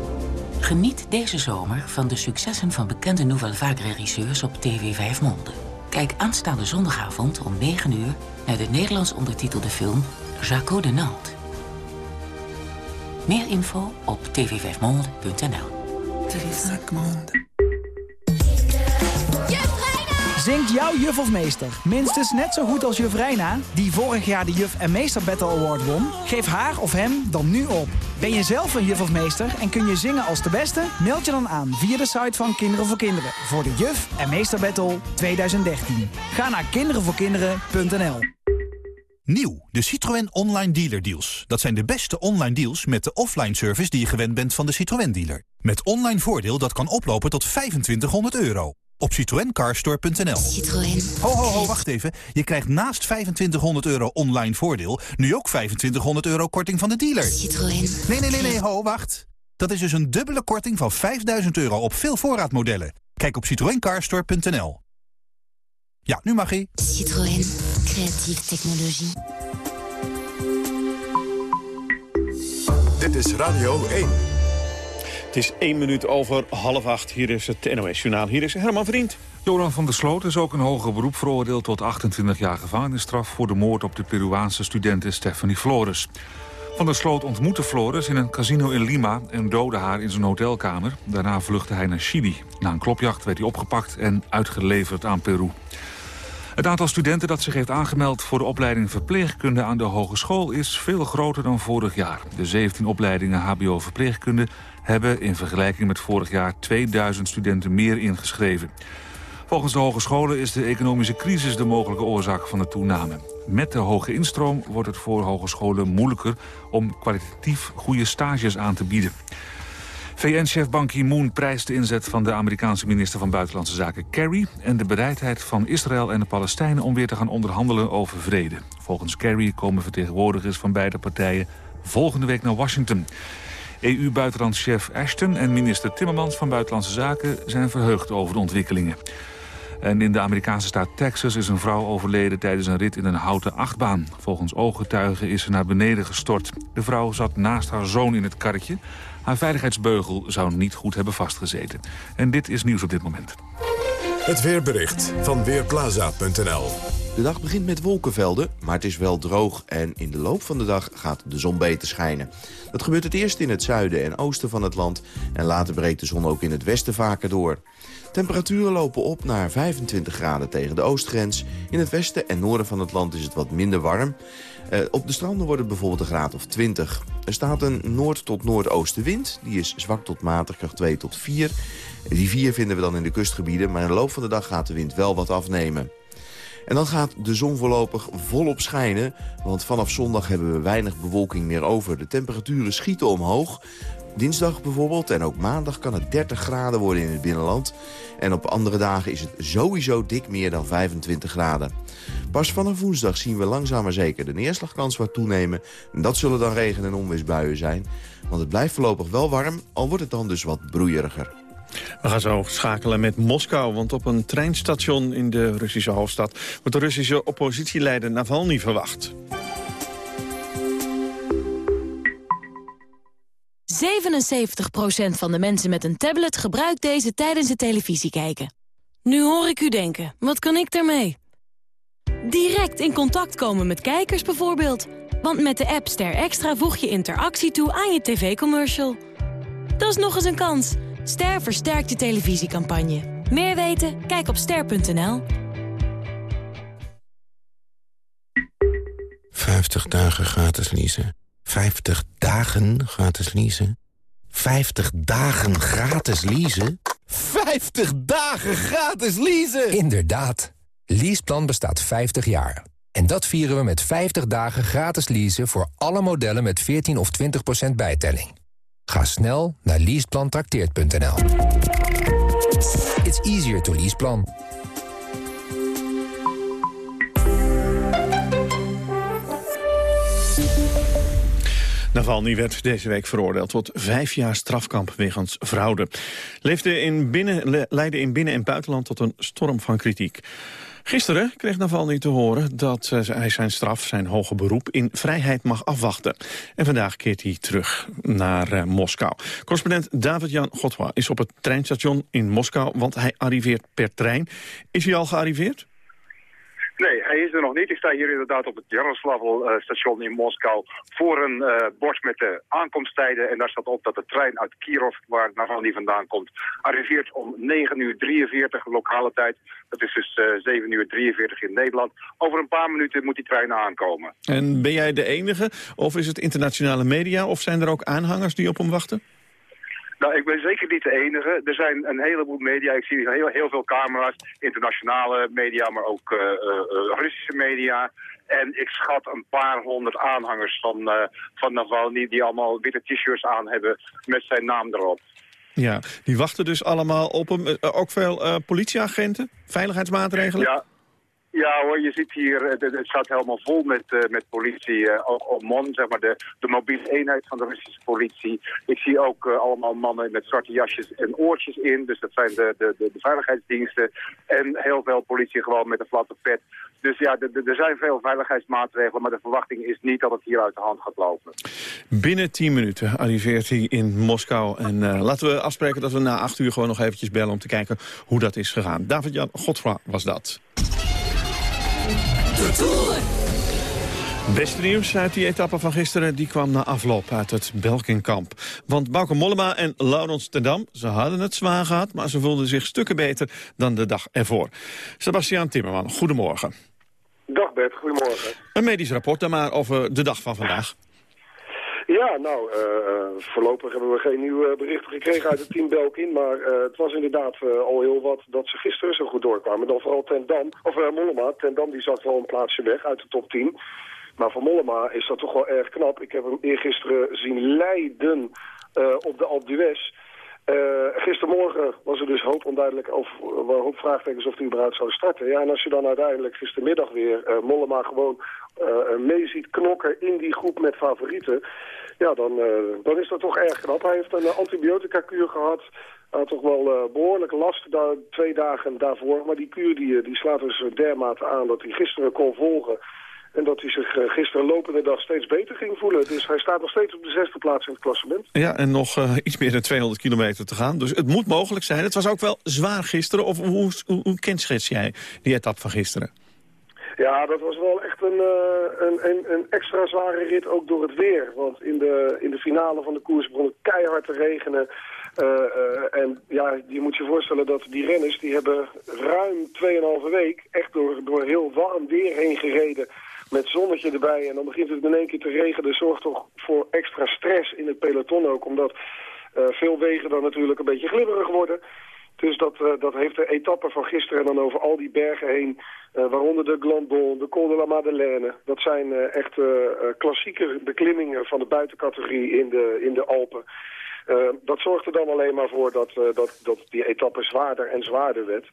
Geniet deze zomer van de successen van bekende Nouvelle Vague-regisseurs op TV 5 Monde. Kijk aanstaande zondagavond om 9 uur naar de Nederlands ondertitelde film Jaco de Nantes. Meer info op tv5monde.nl. Zingt jouw juf of meester minstens net zo goed als juf Reina... die vorig jaar de Juf en Meester Battle Award won? Geef haar of hem dan nu op. Ben je zelf een juf of meester en kun je zingen als de beste? Meld je dan aan via de site van Kinderen voor Kinderen... voor de Juf en Meester Battle 2013. Ga naar kinderenvoorkinderen.nl Nieuw, de Citroën Online Dealer Deals. Dat zijn de beste online deals met de offline service die je gewend bent van de Citroën dealer. Met online voordeel dat kan oplopen tot 2500 euro. Op citroencarstore.nl. Citroën. Ho, ho, ho, wacht even. Je krijgt naast 2500 euro online voordeel... nu ook 2500 euro korting van de dealer. Citroën. Nee, nee, nee, nee, ho, wacht. Dat is dus een dubbele korting van 5000 euro op veel voorraadmodellen. Kijk op citroencarstore.nl. Ja, nu mag ie. Citroën. Creatieve technologie. Dit is Radio 1. Het is één minuut over half acht. Hier is het NOS-journaal. Hier is Herman Vriend. Joran van der Sloot is ook een hoger beroep veroordeeld tot 28 jaar gevangenisstraf... voor de moord op de Peruaanse studente Stephanie Flores. Van der Sloot ontmoette Flores in een casino in Lima en doodde haar in zijn hotelkamer. Daarna vluchtte hij naar Chili. Na een klopjacht werd hij opgepakt en uitgeleverd aan Peru. Het aantal studenten dat zich heeft aangemeld voor de opleiding verpleegkunde aan de hogeschool is veel groter dan vorig jaar. De 17 opleidingen hbo verpleegkunde hebben in vergelijking met vorig jaar 2000 studenten meer ingeschreven. Volgens de hogescholen is de economische crisis de mogelijke oorzaak van de toename. Met de hoge instroom wordt het voor hogescholen moeilijker om kwalitatief goede stages aan te bieden. VN-chef Ban Ki-moon prijst de inzet van de Amerikaanse minister van Buitenlandse Zaken Kerry... en de bereidheid van Israël en de Palestijnen om weer te gaan onderhandelen over vrede. Volgens Kerry komen vertegenwoordigers van beide partijen volgende week naar Washington. EU-buitenlandschef Ashton en minister Timmermans van Buitenlandse Zaken zijn verheugd over de ontwikkelingen. En in de Amerikaanse staat Texas is een vrouw overleden tijdens een rit in een houten achtbaan. Volgens ooggetuigen is ze naar beneden gestort. De vrouw zat naast haar zoon in het karretje. Haar veiligheidsbeugel zou niet goed hebben vastgezeten. En dit is nieuws op dit moment. Het weerbericht van Weerplaza.nl De dag begint met wolkenvelden, maar het is wel droog... en in de loop van de dag gaat de zon beter schijnen. Dat gebeurt het eerst in het zuiden en oosten van het land... en later breekt de zon ook in het westen vaker door. Temperaturen lopen op naar 25 graden tegen de oostgrens. In het westen en noorden van het land is het wat minder warm. Uh, op de stranden wordt het bijvoorbeeld een graad of 20. Er staat een noord- tot noordoostenwind. Die is zwak tot matig, kracht 2 tot 4. Die 4 vinden we dan in de kustgebieden, maar in de loop van de dag gaat de wind wel wat afnemen. En dan gaat de zon voorlopig volop schijnen, want vanaf zondag hebben we weinig bewolking meer over. De temperaturen schieten omhoog. Dinsdag bijvoorbeeld en ook maandag kan het 30 graden worden in het binnenland. En op andere dagen is het sowieso dik meer dan 25 graden. Pas vanaf woensdag zien we langzaam maar zeker de neerslagkans wat toenemen. En dat zullen dan regen- en onweersbuien zijn. Want het blijft voorlopig wel warm, al wordt het dan dus wat broeieriger. We gaan zo schakelen met Moskou, want op een treinstation in de Russische hoofdstad... wordt de Russische oppositieleider Navalny verwacht. 77% van de mensen met een tablet gebruikt deze tijdens het televisie kijken. Nu hoor ik u denken, wat kan ik daarmee? Direct in contact komen met kijkers bijvoorbeeld. Want met de app Ster Extra voeg je interactie toe aan je tv-commercial. Dat is nog eens een kans. Ster versterkt je televisiecampagne. Meer weten? Kijk op ster.nl. 50 dagen gratis leasen. 50 dagen gratis leasen. 50 dagen gratis leasen? 50 dagen gratis leasen! Inderdaad. Leaseplan bestaat 50 jaar. En dat vieren we met 50 dagen gratis leasen voor alle modellen met 14 of 20% bijtelling. Ga snel naar leaseplantrakteert.nl. It's easier to leaseplan. Navalny werd deze week veroordeeld tot vijf jaar strafkamp wegens fraude. Leefde in binnen, leidde in binnen- en buitenland tot een storm van kritiek. Gisteren kreeg Navalny te horen dat uh, hij zijn straf, zijn hoge beroep, in vrijheid mag afwachten. En vandaag keert hij terug naar uh, Moskou. Correspondent David-Jan Godwa is op het treinstation in Moskou, want hij arriveert per trein. Is hij al gearriveerd? Nee, hij is er nog niet. Ik sta hier inderdaad op het Jaroslavl-station in Moskou voor een uh, bord met de aankomsttijden. En daar staat op dat de trein uit Kirov, waar Navalny vandaan komt, arriveert om 9 uur 43 lokale tijd. Dat is dus uh, 7 uur 43 in Nederland. Over een paar minuten moet die trein aankomen. En ben jij de enige? Of is het internationale media? Of zijn er ook aanhangers die op hem wachten? Nou, ik ben zeker niet de enige. Er zijn een heleboel media. Ik zie heel, heel veel camera's. Internationale media, maar ook uh, uh, Russische media. En ik schat een paar honderd aanhangers van, uh, van Navalny... die allemaal witte t-shirts aan hebben met zijn naam erop. Ja, die wachten dus allemaal op hem. ook veel politieagenten, veiligheidsmaatregelen? Ja. Ja hoor, je ziet hier, het, het staat helemaal vol met, uh, met politie. Uh, ook OMON, zeg maar, de, de mobiele eenheid van de Russische politie. Ik zie ook allemaal mannen met zwarte jasjes en oortjes in. Dus dat zijn de, de, de, veiligheidsdiensten. En heel veel politie gewoon met een platte pet. Dus ja, er zijn veel veiligheidsmaatregelen, maar de verwachting is niet dat het hier uit de hand gaat lopen. Binnen 10 minuten arriveert hij in Moskou. En laten we afspreken dat we na 8 uur gewoon nog eventjes bellen om te kijken hoe dat is gegaan. David-Jan Godfra was dat. De Tour. Beste nieuws uit die etappe van gisteren die kwam na afloop uit het Belkinkamp. Want Bauke Mollema en Laurens ten Dam, ze hadden het zwaar gehad... maar ze voelden zich stukken beter dan de dag ervoor. Sebastiaan Timmerman, goedemorgen. Dag Bert, goedemorgen. Een medisch rapport dan maar over de dag van vandaag. Ja, nou, eh, eh, voorlopig hebben we geen nieuwe berichten gekregen uit het team Belkin. Maar eh, het was inderdaad al heel wat dat ze gisteren zo goed doorkwamen. Dan vooral Ten Dam, of Mollema. Ten Dam die zat wel een plaatsje weg uit de top 10. Maar voor Mollema is dat toch wel erg knap. Ik heb hem eergisteren zien leiden op de Alpe d'Huez. Eh, gistermorgen was er dus hoop onduidelijk of er waren hoop vraagtekens of hij überhaupt zou starten. Ja, en als je dan uiteindelijk gistermiddag weer eh, Mollema gewoon eh, mee ziet knokken in die groep met favorieten, ja, dan, eh, dan is dat toch erg knap. Hij heeft een eh, antibiotica-kuur gehad. Hij had toch wel eh, behoorlijk last daar, twee dagen daarvoor. Maar die kuur die, eh, die slaat dus dermate aan dat hij gisteren kon volgen. En dat hij zich eh, gisteren lopende dag steeds beter ging voelen. Dus hij staat nog steeds op de zesde plaats in het klassement. Ja, en nog eh, iets meer dan 200 kilometer te gaan. Dus het moet mogelijk zijn. Het was ook wel zwaar gisteren. Of hoe, hoe, hoe kenschets jij die etappe van gisteren? Ja, dat was wel echt een, eh, een, een, een extra zware rit ook door het weer. Want in de, in de finale van de koers begon het keihard te regenen. En ja, je moet je voorstellen dat die renners... die hebben ruim 2,5 week echt door, door heel warm weer heen gereden... met zonnetje erbij. En dan begint het in één keer te regenen. Dat zorgt toch voor extra stress in het peloton ook. Omdat eh, veel wegen dan natuurlijk een beetje glibberig worden... Dus dat, eh, dat heeft de etappe van gisteren en dan over al die bergen heen, eh, waaronder de Glandon, de Col de la Madeleine. Dat zijn echt klassieke beklimmingen van de buitencategorie in de, in de Alpen. Dat zorgt er dan alleen maar voor dat, dat, dat die etappe zwaarder en zwaarder werd.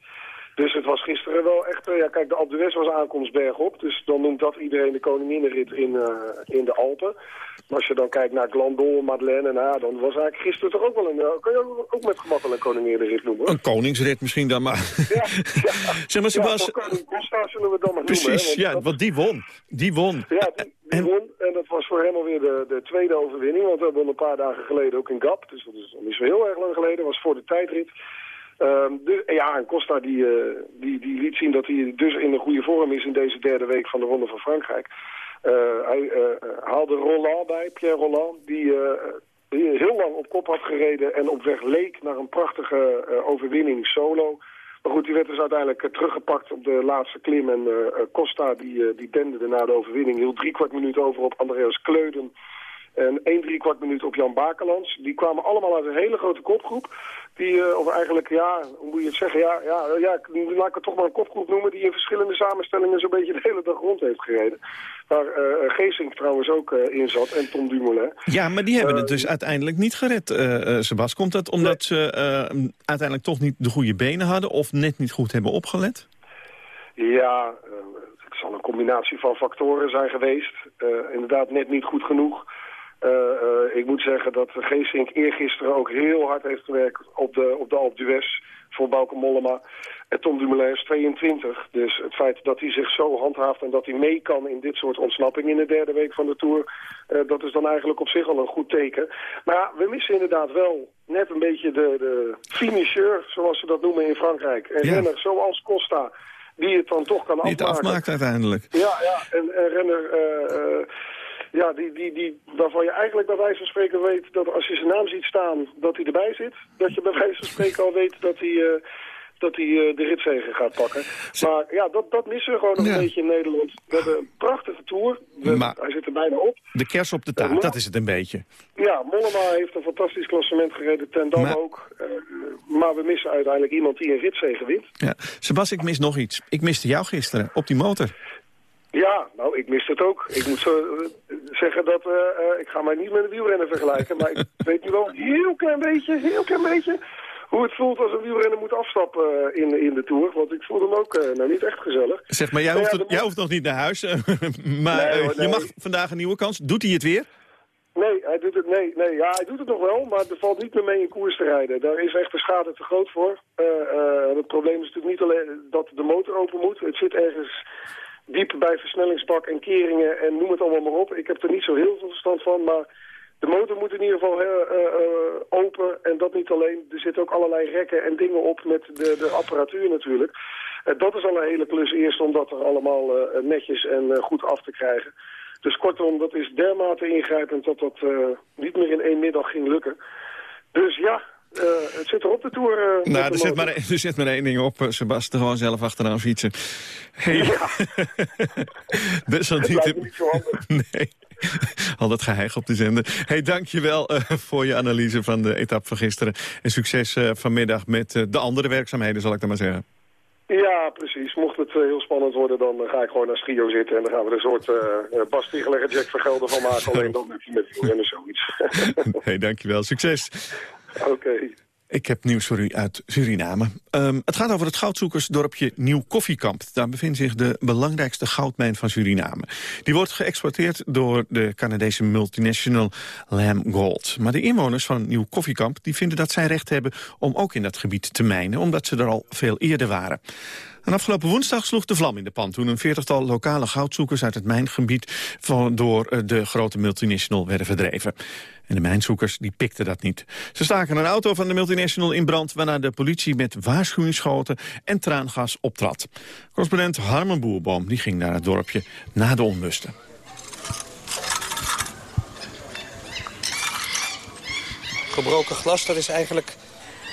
Dus het was gisteren wel echt... eh, ja, kijk, de Alpe d'Huez was aankomstberg op. Dus dan noemt dat iedereen de koninginnenrit in, eh, in de Alpen. Maar als je dan kijkt naar Glandon, Madeleine... Nou, ja, dan was eigenlijk gisteren toch ook wel een... eh, kan je ook, met gemak wel een koninginnenrit noemen. Een koningsrit misschien dan maar. [LAUGHS] zeg maar, Ja, Costa zullen we dan maar precies, noemen. hè, ja, want want die won. Die won. Ja, die, die won. En dat was voor hem alweer de, de tweede overwinning. Want we hebben een paar dagen geleden ook in Gap. Dus dat is nog niet zo heel erg lang geleden. was voor de tijdrit. Ehm, de, ja, en Costa die, eh, die, die liet zien dat hij dus in een goede vorm is in deze derde week van de Ronde van Frankrijk. Eh, hij eh, haalde Roland bij, Pierre Roland, die, heel lang op kop had gereden en op weg leek naar een prachtige overwinning solo. Maar goed, die werd dus uiteindelijk teruggepakt op de laatste klim. En Costa, die, die denderde na de overwinning, heel drie kwart minuut over op Andreas Kleuden. En één drie kwart minuut op Jan Bakelands. Die kwamen allemaal uit een hele grote kopgroep. Die, eh, of eigenlijk, ja, hoe moet je het zeggen? Ja, ja, ja, laat ik het toch maar een kopgroep noemen... die in verschillende samenstellingen zo'n beetje de hele dag rond heeft gereden. Waar eh Geesink trouwens ook in zat en Tom Dumoulin. Ja, maar die hebben het dus uiteindelijk niet gered, Sebas. Komt dat omdat ze uiteindelijk toch niet de goede benen hadden... of net niet goed hebben opgelet? Ja, het zal een combinatie van factoren zijn geweest. Inderdaad net niet goed genoeg. Eh, eh, ik moet zeggen dat Geesink eergisteren ook heel hard heeft gewerkt op de, op de d'Huez voor Bauke Mollema. En Tom Dumoulin is 22. Dus het feit dat hij zich zo handhaaft en dat hij mee kan in dit soort ontsnapping in de derde week van de Tour... eh, dat is dan eigenlijk op zich al een goed teken. Maar ja, we missen inderdaad wel net een beetje de, de finisheur, zoals ze dat noemen in Frankrijk. En Ja. renner zoals Costa, die het dan toch kan afmaken. afmaakt uiteindelijk. Ja, ja, en een renner ja, die, die, die, waarvan je eigenlijk bij wijze van spreken weet dat als je zijn naam ziet staan, dat hij erbij zit. Dat je bij wijze van spreken al weet dat hij, eh, dat hij eh, de ritzegen gaat pakken. Maar ja, dat, dat missen we gewoon Ja. een beetje in Nederland. We hebben een prachtige Tour. We- Maar- Hij zit er bijna op. De kers op de taart, dat is het een beetje. Ja, Mollema heeft een fantastisch klassement gereden, Ten Dam Maar- ook. Eh, maar we missen uiteindelijk iemand die een ritzegen wint. Ja. Sebas, ik mis nog iets. Ik miste jou gisteren op die motor. Ja, nou, ik mis het ook. Ik moet zo eh, zeggen dat, eh, eh, ik ga mij niet met een wielrenner vergelijken, maar ik [LAUGHS] weet nu wel een heel klein beetje, heel klein beetje, hoe het voelt als een wielrenner moet afstappen in, in de Tour. Want ik voelde hem ook nou niet echt gezellig. Zeg maar, jij hoeft, ja, jij hoeft nog niet naar huis. [LAUGHS] maar Nee, je mag vandaag een nieuwe kans. Doet hij het weer? Nee, hij doet het, nee, nee, ja, hij doet het nog wel, maar er valt niet meer mee in koers te rijden. Daar is echt de schade te groot voor. Het probleem is natuurlijk niet alleen dat de motor open moet. Het zit ergens diep bij versnellingsbak en keringen en noem het allemaal maar op. Ik heb er niet zo heel veel verstand van, maar de motor moet in ieder geval eh, eh, open. En dat niet alleen. Er zitten ook allerlei rekken en dingen op met de, de apparatuur natuurlijk. Eh, dat is al een hele klus eerst om dat er allemaal netjes en goed af te krijgen. Dus kortom, dat is dermate ingrijpend dat dat niet meer in één middag ging lukken. Dus ja, eh, het zit er op de Tour. eh, met Nou, er zit, maar, er zit maar één ding op, eh, Sebas. Er gewoon zelf achteraan fietsen. Hey. [LAUGHS] Best wel niet... [LAUGHS] nee. Al dat geheig op de zender. Hey, dankjewel uh, voor je analyse van de etappe van gisteren. En succes uh, vanmiddag met uh, de andere werkzaamheden, zal ik dan maar zeggen. Ja, precies. Mocht het uh, heel spannend worden, dan uh, ga ik gewoon naar Schio zitten. En dan gaan we er een soort uh, Bas en Jack Vergelder van maken. Alleen dan met, met wielrennen zoiets. [LAUGHS] hey, dankjewel. Succes. [LAUGHS] Oké. Ik heb nieuws voor u uit Suriname. Um, het gaat over het goudzoekersdorpje Nieuw Koffiekamp. Daar bevindt zich de belangrijkste goudmijn van Suriname. Die wordt geëxploiteerd door de Canadese multinational Lam Gold. Maar de inwoners van Nieuw Koffiekamp die vinden dat zij recht hebben... om ook in dat gebied te mijnen, omdat ze er al veel eerder waren. En afgelopen woensdag sloeg de vlam in de pan... toen een veertigtal lokale goudzoekers uit het mijngebied... Van, door de grote multinational werden verdreven. En de mijnzoekers die pikten dat niet. Ze staken een auto van de multinational in brand... waarna de politie met waarschuwingsschoten en traangas optrad. Correspondent Harmen Boerboom die ging naar het dorpje na de onlusten. Gebroken glas, dat is eigenlijk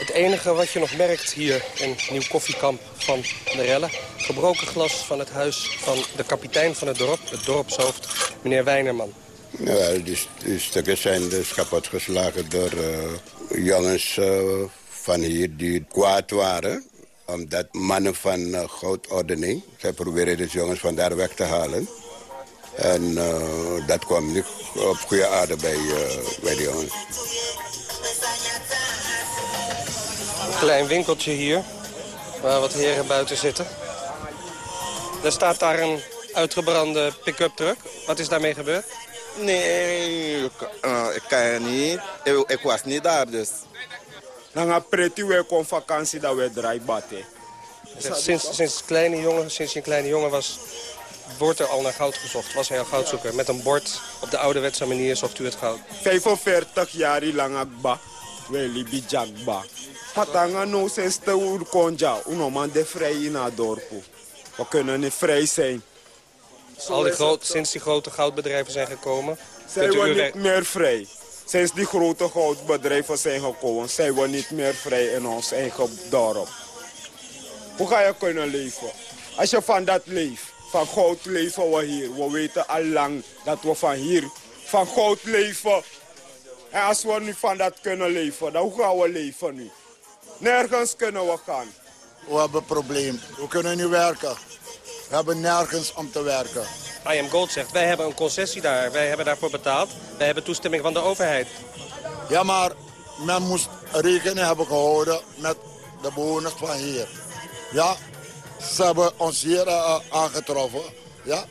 het enige wat je nog merkt hier in Nieuw Koffiekamp van de Rellen. Gebroken glas van het huis van de kapitein van het dorp, het dorpshoofd, meneer Weinerman. Nou, die, stukken zijn dus geslagen door uh, jongens uh, van hier die kwaad waren. Omdat mannen van uh, goudordening, zij proberen dus jongens van daar weg te halen. En dat kwam niet op goede aarde bij, bij de jongens. Klein winkeltje hier, waar wat heren buiten zitten. Er staat daar een uitgebrande pick-up truck. Wat is daarmee gebeurd? Nee, uh, ik kan niet. Ik, ik, was niet daar dus. Dan gaan pretty we kon vakantie dat we draaibatten. Sinds, sinds, kleine jongen, sinds je een kleine jongen was, wordt er al naar goud gezocht. Was hij al goudzoeker met een bord op de ouderwetse manier zocht u het goud. 45 jaar lang akba, we libi. Patanga no sinds de uur konja, unoman de vrij in het dorp. We kunnen niet vrij zijn. Al die groot, sinds die grote goudbedrijven zijn gekomen, zijn we niet meer vrij. Sinds die grote goudbedrijven zijn gekomen, zijn we niet meer vrij in ons eigen dorp. Hoe ga je kunnen leven? Als je van dat leeft, van goud leven we hier. We weten al lang dat we van hier, van goud leven. En als we nu van dat kunnen leven, dan hoe gaan we leven nu? Nergens kunnen we gaan. We hebben een probleem. We kunnen niet werken. We hebben nergens om te werken. I am Gold zegt, wij hebben een concessie daar. Wij hebben daarvoor betaald. Wij hebben toestemming van de overheid. Ja, maar men moest rekening hebben gehouden met de bewoners van hier. Ja, ze hebben ons hier uh, aangetroffen. Ja,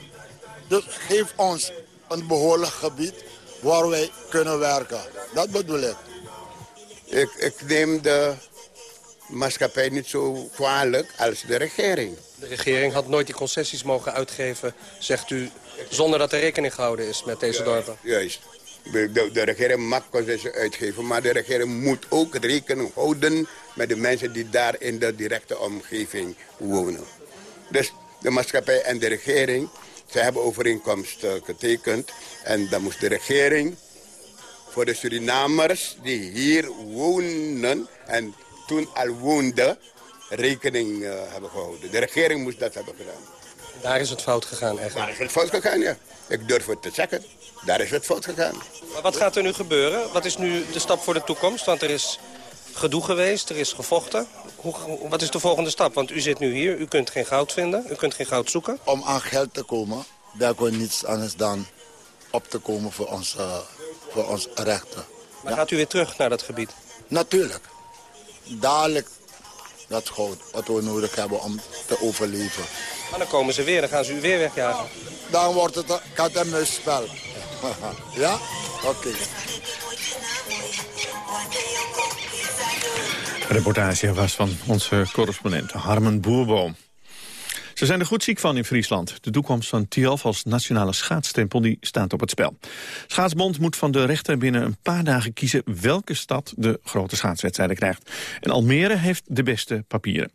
dus geef ons een behoorlijk gebied waar wij kunnen werken. Dat bedoel ik. Ik, ik neem de maatschappij niet zo kwalijk als de regering. De regering had nooit die concessies mogen uitgeven, zegt u, zonder dat er rekening gehouden is met deze dorpen. Juist. De, de, regering mag concessies uitgeven, maar de regering moet ook rekening houden met de mensen die daar in de directe omgeving wonen. Dus de maatschappij en de regering, ze hebben overeenkomst uh, getekend. En dan moest de regering voor de Surinamers die hier wonen en toen al woonden, rekening uh, hebben gehouden. De regering moest dat hebben gedaan. Daar is het fout gegaan echt. Daar is het fout gegaan, ja. Ik durf het te zeggen. Daar is het fout gegaan. Maar wat gaat er nu gebeuren? Wat is nu de stap voor de toekomst? Want er is gedoe geweest, er is gevochten. Hoe, wat is de volgende stap? Want u zit nu hier, u kunt geen goud vinden, u kunt geen goud zoeken. Om aan geld te komen, werken we niets anders dan op te komen voor onze, voor onze rechten. Maar ja. gaat u weer terug naar dat gebied? Natuurlijk. Dadelijk dat goud wat we nodig hebben om te overleven. Maar dan komen ze weer, dan gaan ze u weer wegjagen. Dan wordt het een kat en spel. [LAUGHS] ja? Oké. Okay. De reportage was van onze correspondent Harmen Boerboom. Ze zijn er goed ziek van in Friesland. De toekomst van Tialf als nationale schaatstempel die staat op het spel. Schaatsbond moet van de rechter binnen een paar dagen kiezen... welke stad de grote schaatswedstrijden krijgt. En Almere heeft de beste papieren.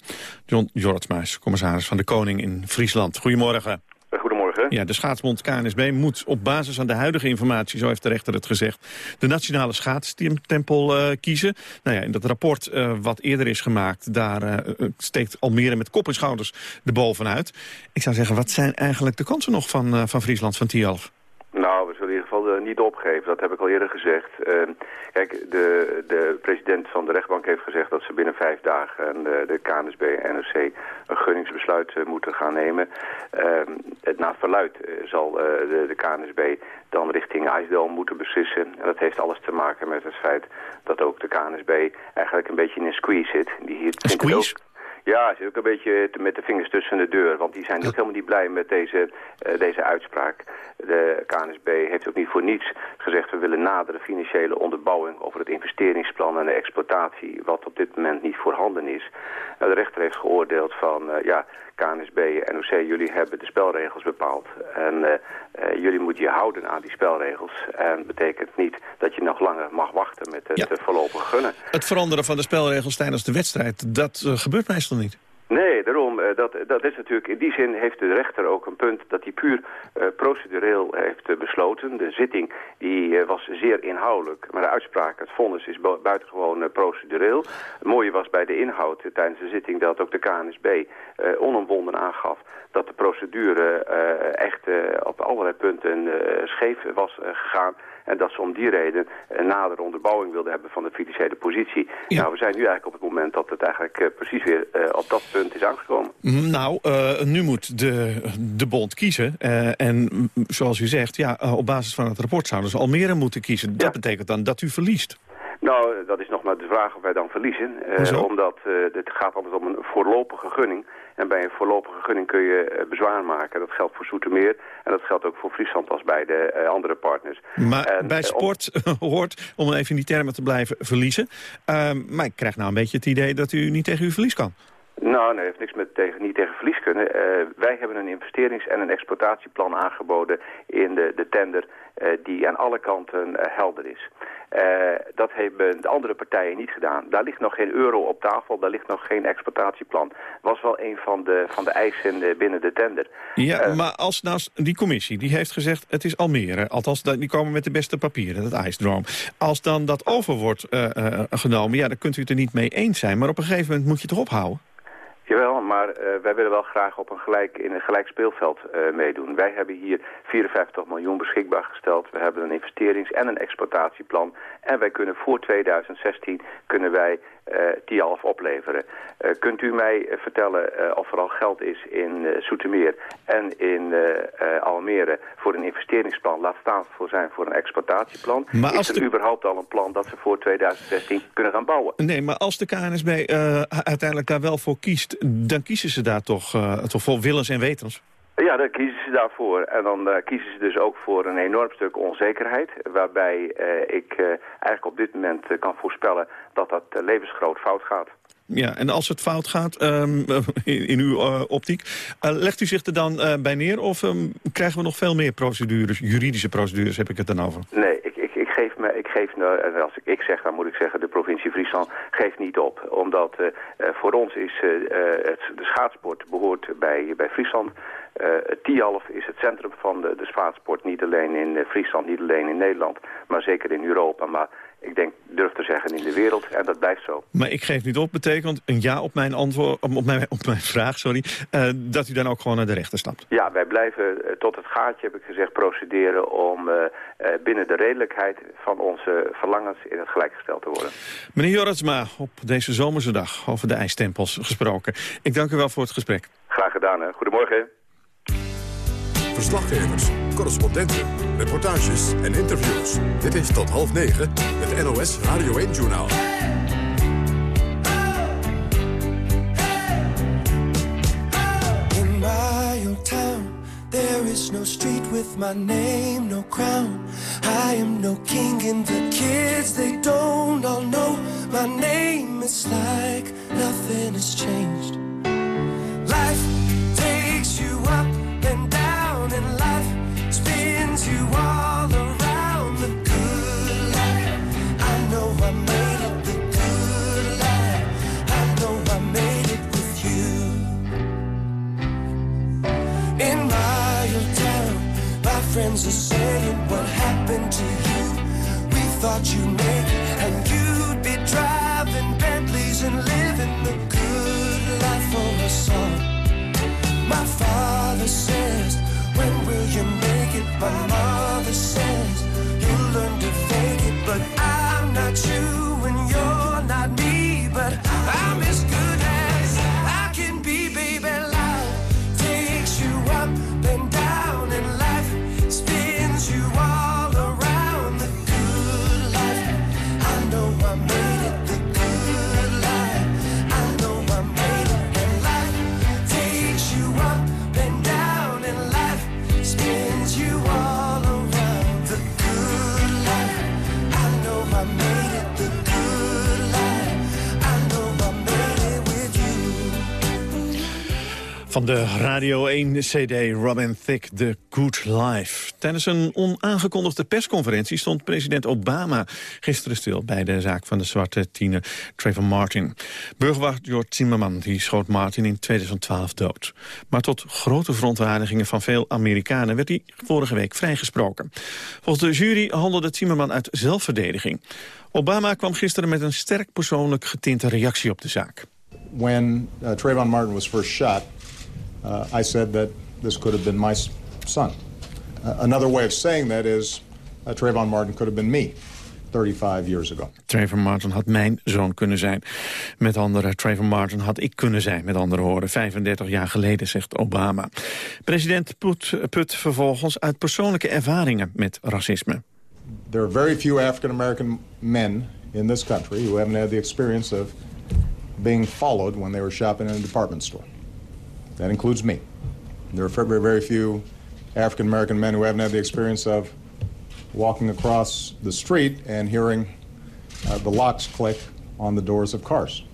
John Jortsmuis, commissaris van de Koning in Friesland. Goedemorgen. Goedemorgen. Ja, de schaatsbond KNSB moet op basis van de huidige informatie, zo heeft de rechter het gezegd, de nationale schaatstempel uh, kiezen. Nou ja, in dat rapport uh, wat eerder is gemaakt, daar uh, steekt Almere met kop en schouders de bovenuit. Ik zou zeggen, wat zijn eigenlijk de kansen nog van, van Friesland, van Tialf? Nou, we zullen in ieder geval niet opgeven. Dat heb ik al eerder gezegd. Ehm, kijk, de, de president van de rechtbank heeft gezegd dat ze binnen vijf dagen en de, de KNSB en NOC een gunningsbesluit uh, moeten gaan nemen. Uh, het na verluid uh, zal de, de, KNSB dan richting IJsdel moeten beslissen. En dat heeft alles te maken met het feit dat ook de KNSB eigenlijk een beetje in een squeeze zit. Die hier een squeeze? Ja, zit ook een beetje met de vingers tussen de deur. Want die zijn ook helemaal niet blij met deze, uh, deze uitspraak. De KNSB heeft ook niet voor niets gezegd... we willen nadere financiële onderbouwing over het investeringsplan en de exploitatie... wat op dit moment niet voorhanden is. Uh, de rechter heeft geoordeeld van... Uh, ja, KNSB en NOC, jullie hebben de spelregels bepaald. En uh, uh, jullie moeten je houden aan die spelregels. En dat betekent niet dat je nog langer mag wachten met het ja. voorlopig gunnen. Het veranderen van de spelregels tijdens de wedstrijd, dat gebeurt meestal Nee, daarom. Uh, dat, dat is natuurlijk, in die zin heeft de rechter ook een punt dat hij puur uh, procedureel heeft uh, besloten. De zitting die was zeer inhoudelijk, maar de uitspraak, het vonnis is buitengewoon procedureel. Het mooie was bij de inhoud tijdens de zitting dat ook de KNSB onomwonden aangaf dat de procedure echt op allerlei punten scheef was gegaan. En dat ze om die reden een nadere onderbouwing wilden hebben van de financiële positie. Ja. Nou, we zijn nu eigenlijk op het moment dat het eigenlijk uh, precies weer uh, op dat punt is aangekomen. Nou, uh, nu moet de, de bond kiezen. en zoals u zegt, ja, op basis van het rapport zouden ze Almere moeten kiezen. Dat ja. betekent dan dat u verliest. Nou, dat is nog maar de vraag of wij dan verliezen. omdat het gaat altijd om een voorlopige gunning. En bij een voorlopige gunning kun je uh, bezwaar maken. Dat geldt voor Zoetermeer en dat geldt ook voor Friesland als bij de uh, andere partners. Maar en, bij sport om... [LAUGHS] hoort, om even in die termen te blijven, verliezen. Uh, maar ik krijg nou een beetje het idee dat u niet tegen uw verlies kan. Nou, nee, heeft niks met tegen, niet tegen verlies kunnen. Uh, wij hebben een investerings- en een exploitatieplan aangeboden in de, de tender uh, die aan alle kanten helder is. Dat hebben de andere partijen niet gedaan. Daar ligt nog geen euro op tafel, daar ligt nog geen exploitatieplan. was wel een van de, van de eisen binnen de tender. Ja, maar als nou die commissie, die heeft gezegd het is Almere. Althans, die komen met de beste papieren, dat IJsdroom. Als dan dat over wordt genomen, ja, dan kunt u het er niet mee eens zijn. Maar op een gegeven moment moet je het erop houden. Jawel, maar uh, wij willen wel graag op een gelijk, in een gelijk speelveld uh, meedoen. Wij hebben hier 54 miljoen beschikbaar gesteld. We hebben een investerings- en een exploitatieplan. En wij kunnen voor 2016 kunnen wij uh, Tialf opleveren. Uh, kunt u mij uh, vertellen of er al geld is in Soetermeer en in Almere voor een investeringsplan? Laat staan voor zijn voor een exploitatieplan. Maar is er de... überhaupt al een plan dat ze voor 2016 kunnen gaan bouwen? Nee, maar als de KNSB uiteindelijk daar wel voor kiest, dan kiezen ze daar toch, toch voor willens en wetens? Ja, dan kiezen ze daarvoor. En dan uh, kiezen ze dus ook voor een enorm stuk onzekerheid. Waarbij uh, ik uh, eigenlijk op dit moment kan voorspellen dat dat levensgroot fout gaat. Ja, en als het fout gaat, um, [LAUGHS] in, in, uw optiek, legt u zich er dan bij neer of um, krijgen we nog veel meer procedures, juridische procedures heb ik het dan over? Nee, ik, ik, ik geef me, ik geef me, en als ik, ik zeg, dan moet ik zeggen, de provincie Friesland geeft niet op. Omdat voor ons is het, de schaatsport behoort bij, bij Friesland. Uh, Tialf is het centrum van de, de schaatsport, niet alleen in uh, Friesland, niet alleen in Nederland, maar zeker in Europa. Maar ik denk, durf te zeggen, in de wereld. En dat blijft zo. Maar ik geef niet op, betekent een ja op mijn, antwoord, op mijn, op mijn vraag, sorry, uh, dat u dan ook gewoon naar de rechter stapt? Ja, wij blijven tot het gaatje, heb ik gezegd, procederen om uh, binnen de redelijkheid van onze verlangens in het gelijk gesteld te worden. Meneer Jorritsma, op deze zomerse dag over de ijstempels gesproken. Ik dank u wel voor het gesprek. Graag gedaan, hè. Goedemorgen. Verslaggevers, correspondenten, reportages en interviews. Dit is tot half negen het NOS Radio 1-journaal. In my town, there is no street with my name, no crown. I am no king and the kids, they don't all know my name. It's like nothing has changed. what you make Van de Radio 1 CD Robin Thicke, The Good Life. Tijdens een onaangekondigde persconferentie stond president Obama gisteren stil bij de zaak van de zwarte tiener Trayvon Martin. Burgerwacht George Zimmerman die schoot Martin in 2012 dood. Maar tot grote verontwaardigingen van veel Amerikanen werd hij vorige week vrijgesproken. Volgens de jury handelde Zimmerman uit zelfverdediging. Obama kwam gisteren met een sterk persoonlijk getinte reactie op de zaak. when uh, Trayvon Martin was first shot, uh, I said that this could have been my son. Uh, another way of saying that is uh, Trayvon Martin could have been me 35 years ago. Trayvon Martin had mijn zoon kunnen zijn. Met andere, Trayvon Martin had ik kunnen zijn, met andere woorden. 35 jaar geleden, zegt Obama. President put, put vervolgens uit persoonlijke ervaringen met racisme. There are very few African American men in this country who haven't had the experience of being followed when they were shopping in a department store. That includes me. There are very, very few African American men who haven't had the experience of walking across the street and hearing uh, the locks click on the doors of cars.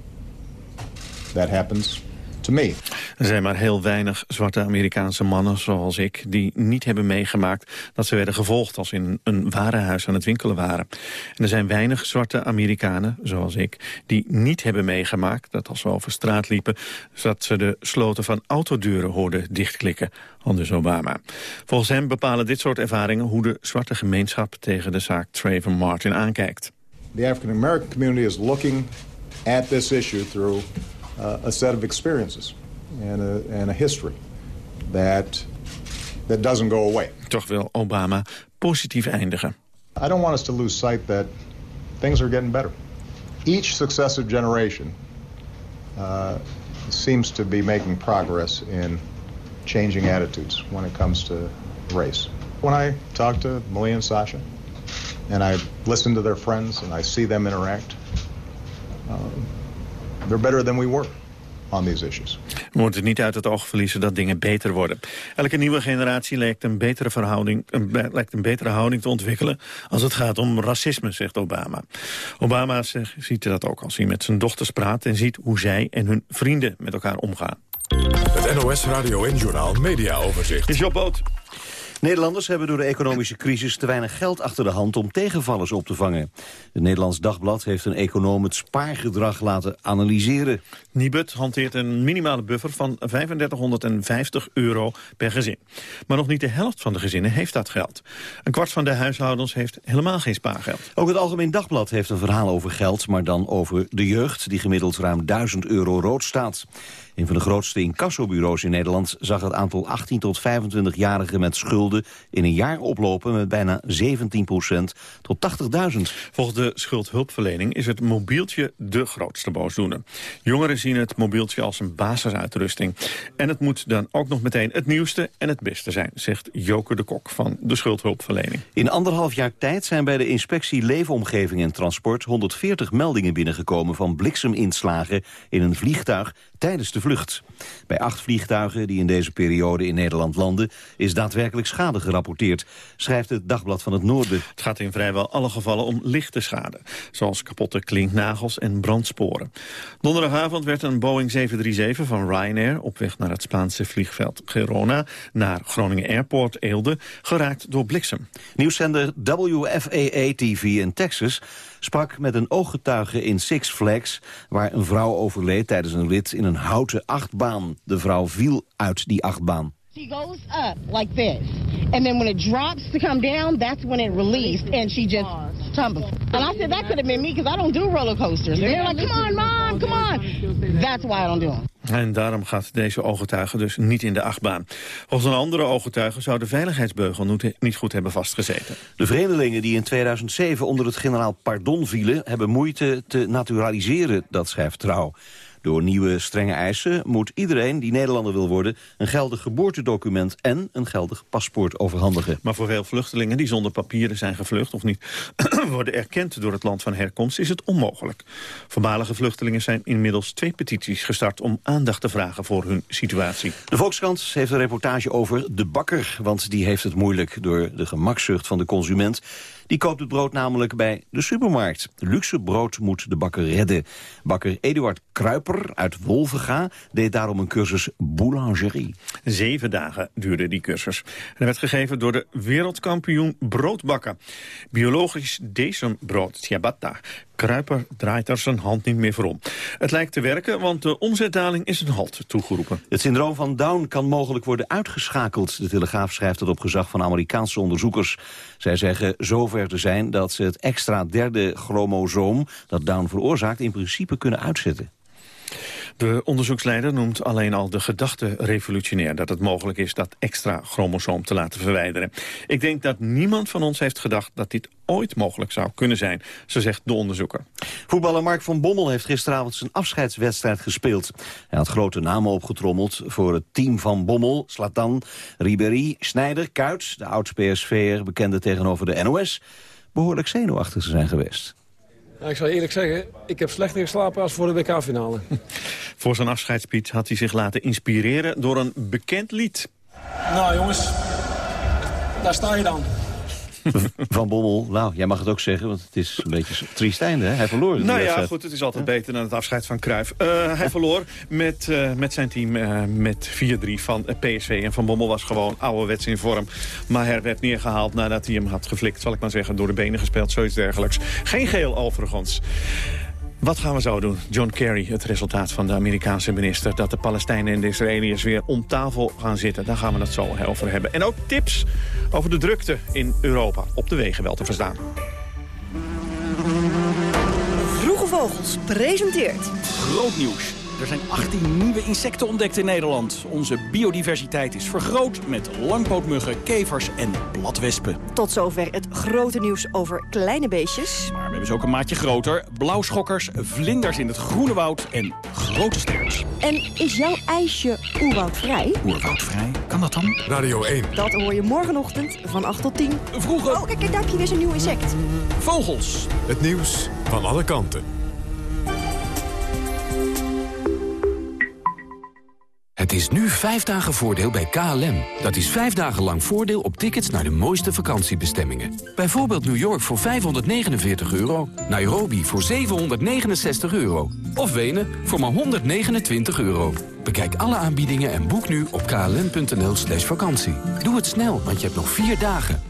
That happens to me. Er zijn maar heel weinig zwarte Amerikaanse mannen zoals ik... die niet hebben meegemaakt dat ze werden gevolgd... als in een warenhuis aan het winkelen waren. En er zijn weinig zwarte Amerikanen, zoals ik... die niet hebben meegemaakt dat als we over straat liepen... dat ze de sloten van autodeuren hoorden dichtklikken. Aldus Obama. Volgens hem bepalen dit soort ervaringen... hoe de zwarte gemeenschap tegen de zaak Trayvon Martin aankijkt. The African American community is looking at this issue through a set of experiences and a, and a history that that doesn't go away. Toch wil Obama positief eindigen. I don't want us to lose sight that things are getting better. Each successive generation uh, seems to be making progress in changing attitudes when it comes to race. When I talk to Malia and Sasha, and I listen to their friends and I see them interact, um, they're better than we were on these issues. We moeten niet uit het oog verliezen dat dingen beter worden. Elke nieuwe generatie lijkt een betere, verhouding, een, lijkt een betere houding te ontwikkelen... als het gaat om racisme, zegt Obama. Obama zegt, ziet dat ook als hij met zijn dochters praat... en ziet hoe zij en hun vrienden met elkaar omgaan. Het NOS Radio en Journaal Media Overzicht. Is Job Boot. Nederlanders hebben door de economische crisis te weinig geld achter de hand om tegenvallers op te vangen. Het Nederlands Dagblad heeft een econoom het spaargedrag laten analyseren. Nibud hanteert een minimale buffer van 3550 euro per gezin. Maar nog niet de helft van de gezinnen heeft dat geld. Een kwart van de huishoudens heeft helemaal geen spaargeld. Ook het Algemeen Dagblad heeft een verhaal over geld, maar dan over de jeugd, die gemiddeld ruim 1000 euro rood staat. Een van de grootste incassobureaus in Nederland zag het aantal 18 tot 25-jarigen met schulden in een jaar oplopen met bijna 17% tot 80.000. Volgens de schuldhulpverlening is het mobieltje de grootste boosdoener. Jongeren zien het mobieltje als een basisuitrusting. En het moet dan ook nog meteen het nieuwste en het beste zijn, zegt Joker de Kok van de schuldhulpverlening. In anderhalf jaar tijd zijn bij de inspectie Leefomgeving en Transport 140 meldingen binnengekomen van blikseminslagen in een vliegtuig tijdens de vlucht. Bij acht vliegtuigen die in deze periode in Nederland landen is daadwerkelijk schade gerapporteerd, schrijft het Dagblad van het Noorden. Het gaat in vrijwel alle gevallen om lichte schade, zoals kapotte klinknagels en brandsporen. Donderdagavond werd een Boeing 737 van Ryanair op weg naar het Spaanse vliegveld Gerona naar Groningen Airport Eelde geraakt door bliksem. Nieuwszender WFAA-TV in Texas sprak met een ooggetuige in Six Flags... waar een vrouw overleed tijdens een rit in een houten achtbaan. De vrouw viel uit die achtbaan. She goes up like this. And then when it drops to come down, that's when it released and she just tumbles. And I said, that could have been me because I don't do roller coasters. And they're like, come on, mom, come on. That's why I don't do them. En daarom gaat deze ooggetuige dus niet in de achtbaan. Volgens een andere ooggetuige zou de veiligheidsbeugel niet- niet goed hebben vastgezeten. De vreemdelingen die in 2007 onder het generaal Pardon vielen... hebben moeite te naturaliseren, dat schrijft Trouw. Door nieuwe strenge eisen moet iedereen die Nederlander wil worden... een geldig geboortedocument en een geldig paspoort overhandigen. Maar voor veel vluchtelingen die zonder papieren zijn gevlucht of niet [CLEARS THROAT] worden erkend door het land van herkomst, is het onmogelijk. Voormalige vluchtelingen zijn inmiddels twee petities gestart om aandacht te vragen voor hun situatie. De Volkskrant heeft een reportage over de bakker... want die heeft het moeilijk door de gemakzucht van de consument. Die koopt het brood namelijk bij de supermarkt. Luxe brood moet de bakker redden. Bakker Eduard Kruiper uit Wolvenga deed daarom een cursus boulangerie. Zeven dagen duurde die cursus. En werd gegeven door de wereldkampioen broodbakken. Biologisch decembrood, ciabatta. Kruiper draait er zijn hand niet meer voor om. Het lijkt te werken, want de omzetdaling is een halt toegeroepen. Het syndroom van Down kan mogelijk worden uitgeschakeld. De Telegraaf schrijft het op gezag van Amerikaanse onderzoekers. Zij zeggen zover te zijn dat ze het extra derde chromosoom... dat Down veroorzaakt in principe kunnen uitzetten. De onderzoeksleider noemt alleen al de gedachte revolutionair... dat het mogelijk is dat extra chromosoom te laten verwijderen. Ik denk dat niemand van ons heeft gedacht dat dit ooit mogelijk zou kunnen zijn, zo zegt de onderzoeker. Voetballer Mark van Bommel heeft gisteravond zijn afscheidswedstrijd gespeeld. Hij had grote namen opgetrommeld voor het team van Bommel. Slatan, Ribéry, Snijder, Kuit, de oud-PSV'er, bekende tegenover de NOS... behoorlijk zenuwachtig zijn geweest. Nou, ik zal je eerlijk zeggen, ik heb slechter geslapen als voor de WK-finale. [LAUGHS] Voor zijn afscheidsspeech had hij zich laten inspireren door een bekend lied. nou jongens, daar sta je dan. [LAUGHS] Van Bommel, nou, jij mag het ook zeggen, want het is een beetje triest einde. Hè? Hij verloor Nou ja, wedstrijd. goed, het is altijd beter dan het afscheid van Cruijff. Eh, hij [LAUGHS] verloor met, eh, met zijn team eh, met 4-3 van PSV. En Van Bommel was gewoon ouderwets in vorm. Maar hij werd neergehaald nadat hij hem had geflikt, zal ik maar zeggen. Door de benen gespeeld, zoiets dergelijks. Geen geel overigens. Wat gaan we zo doen? John Kerry, het resultaat van de Amerikaanse minister... dat de Palestijnen en de Israëliërs weer om tafel gaan zitten. Daar gaan we het zo over hebben. En ook tips over de drukte in Europa. Op de wegen wel te verstaan. Vroege Vogels presenteert... Groot nieuws. Er zijn 18 nieuwe insecten ontdekt in Nederland. Onze biodiversiteit is vergroot met langpootmuggen, kevers en bladwespen. Tot zover het grote nieuws over kleine beestjes. Maar we hebben ze ook een maatje groter. Blauwschokkers, vlinders in het groene woud en grote sterren. En is jouw ijsje oerwoudvrij? Oerwoudvrij? Kan dat dan? Radio 1. Dat hoor je morgenochtend van 8 tot 10. Vroeger. Oh, kijk, kijk, daar heb je weer zo'n nieuw insect. Vogels. Het nieuws van alle kanten. Het is nu vijf dagen voordeel bij KLM. Dat is vijf dagen lang voordeel op tickets naar de mooiste vakantiebestemmingen. Bijvoorbeeld New York voor 549 euro, Nairobi voor 769 euro... of Wenen voor maar 129 euro. Bekijk alle aanbiedingen en boek nu op klm.nl slash vakantie. Doe het snel, want je hebt nog vier dagen.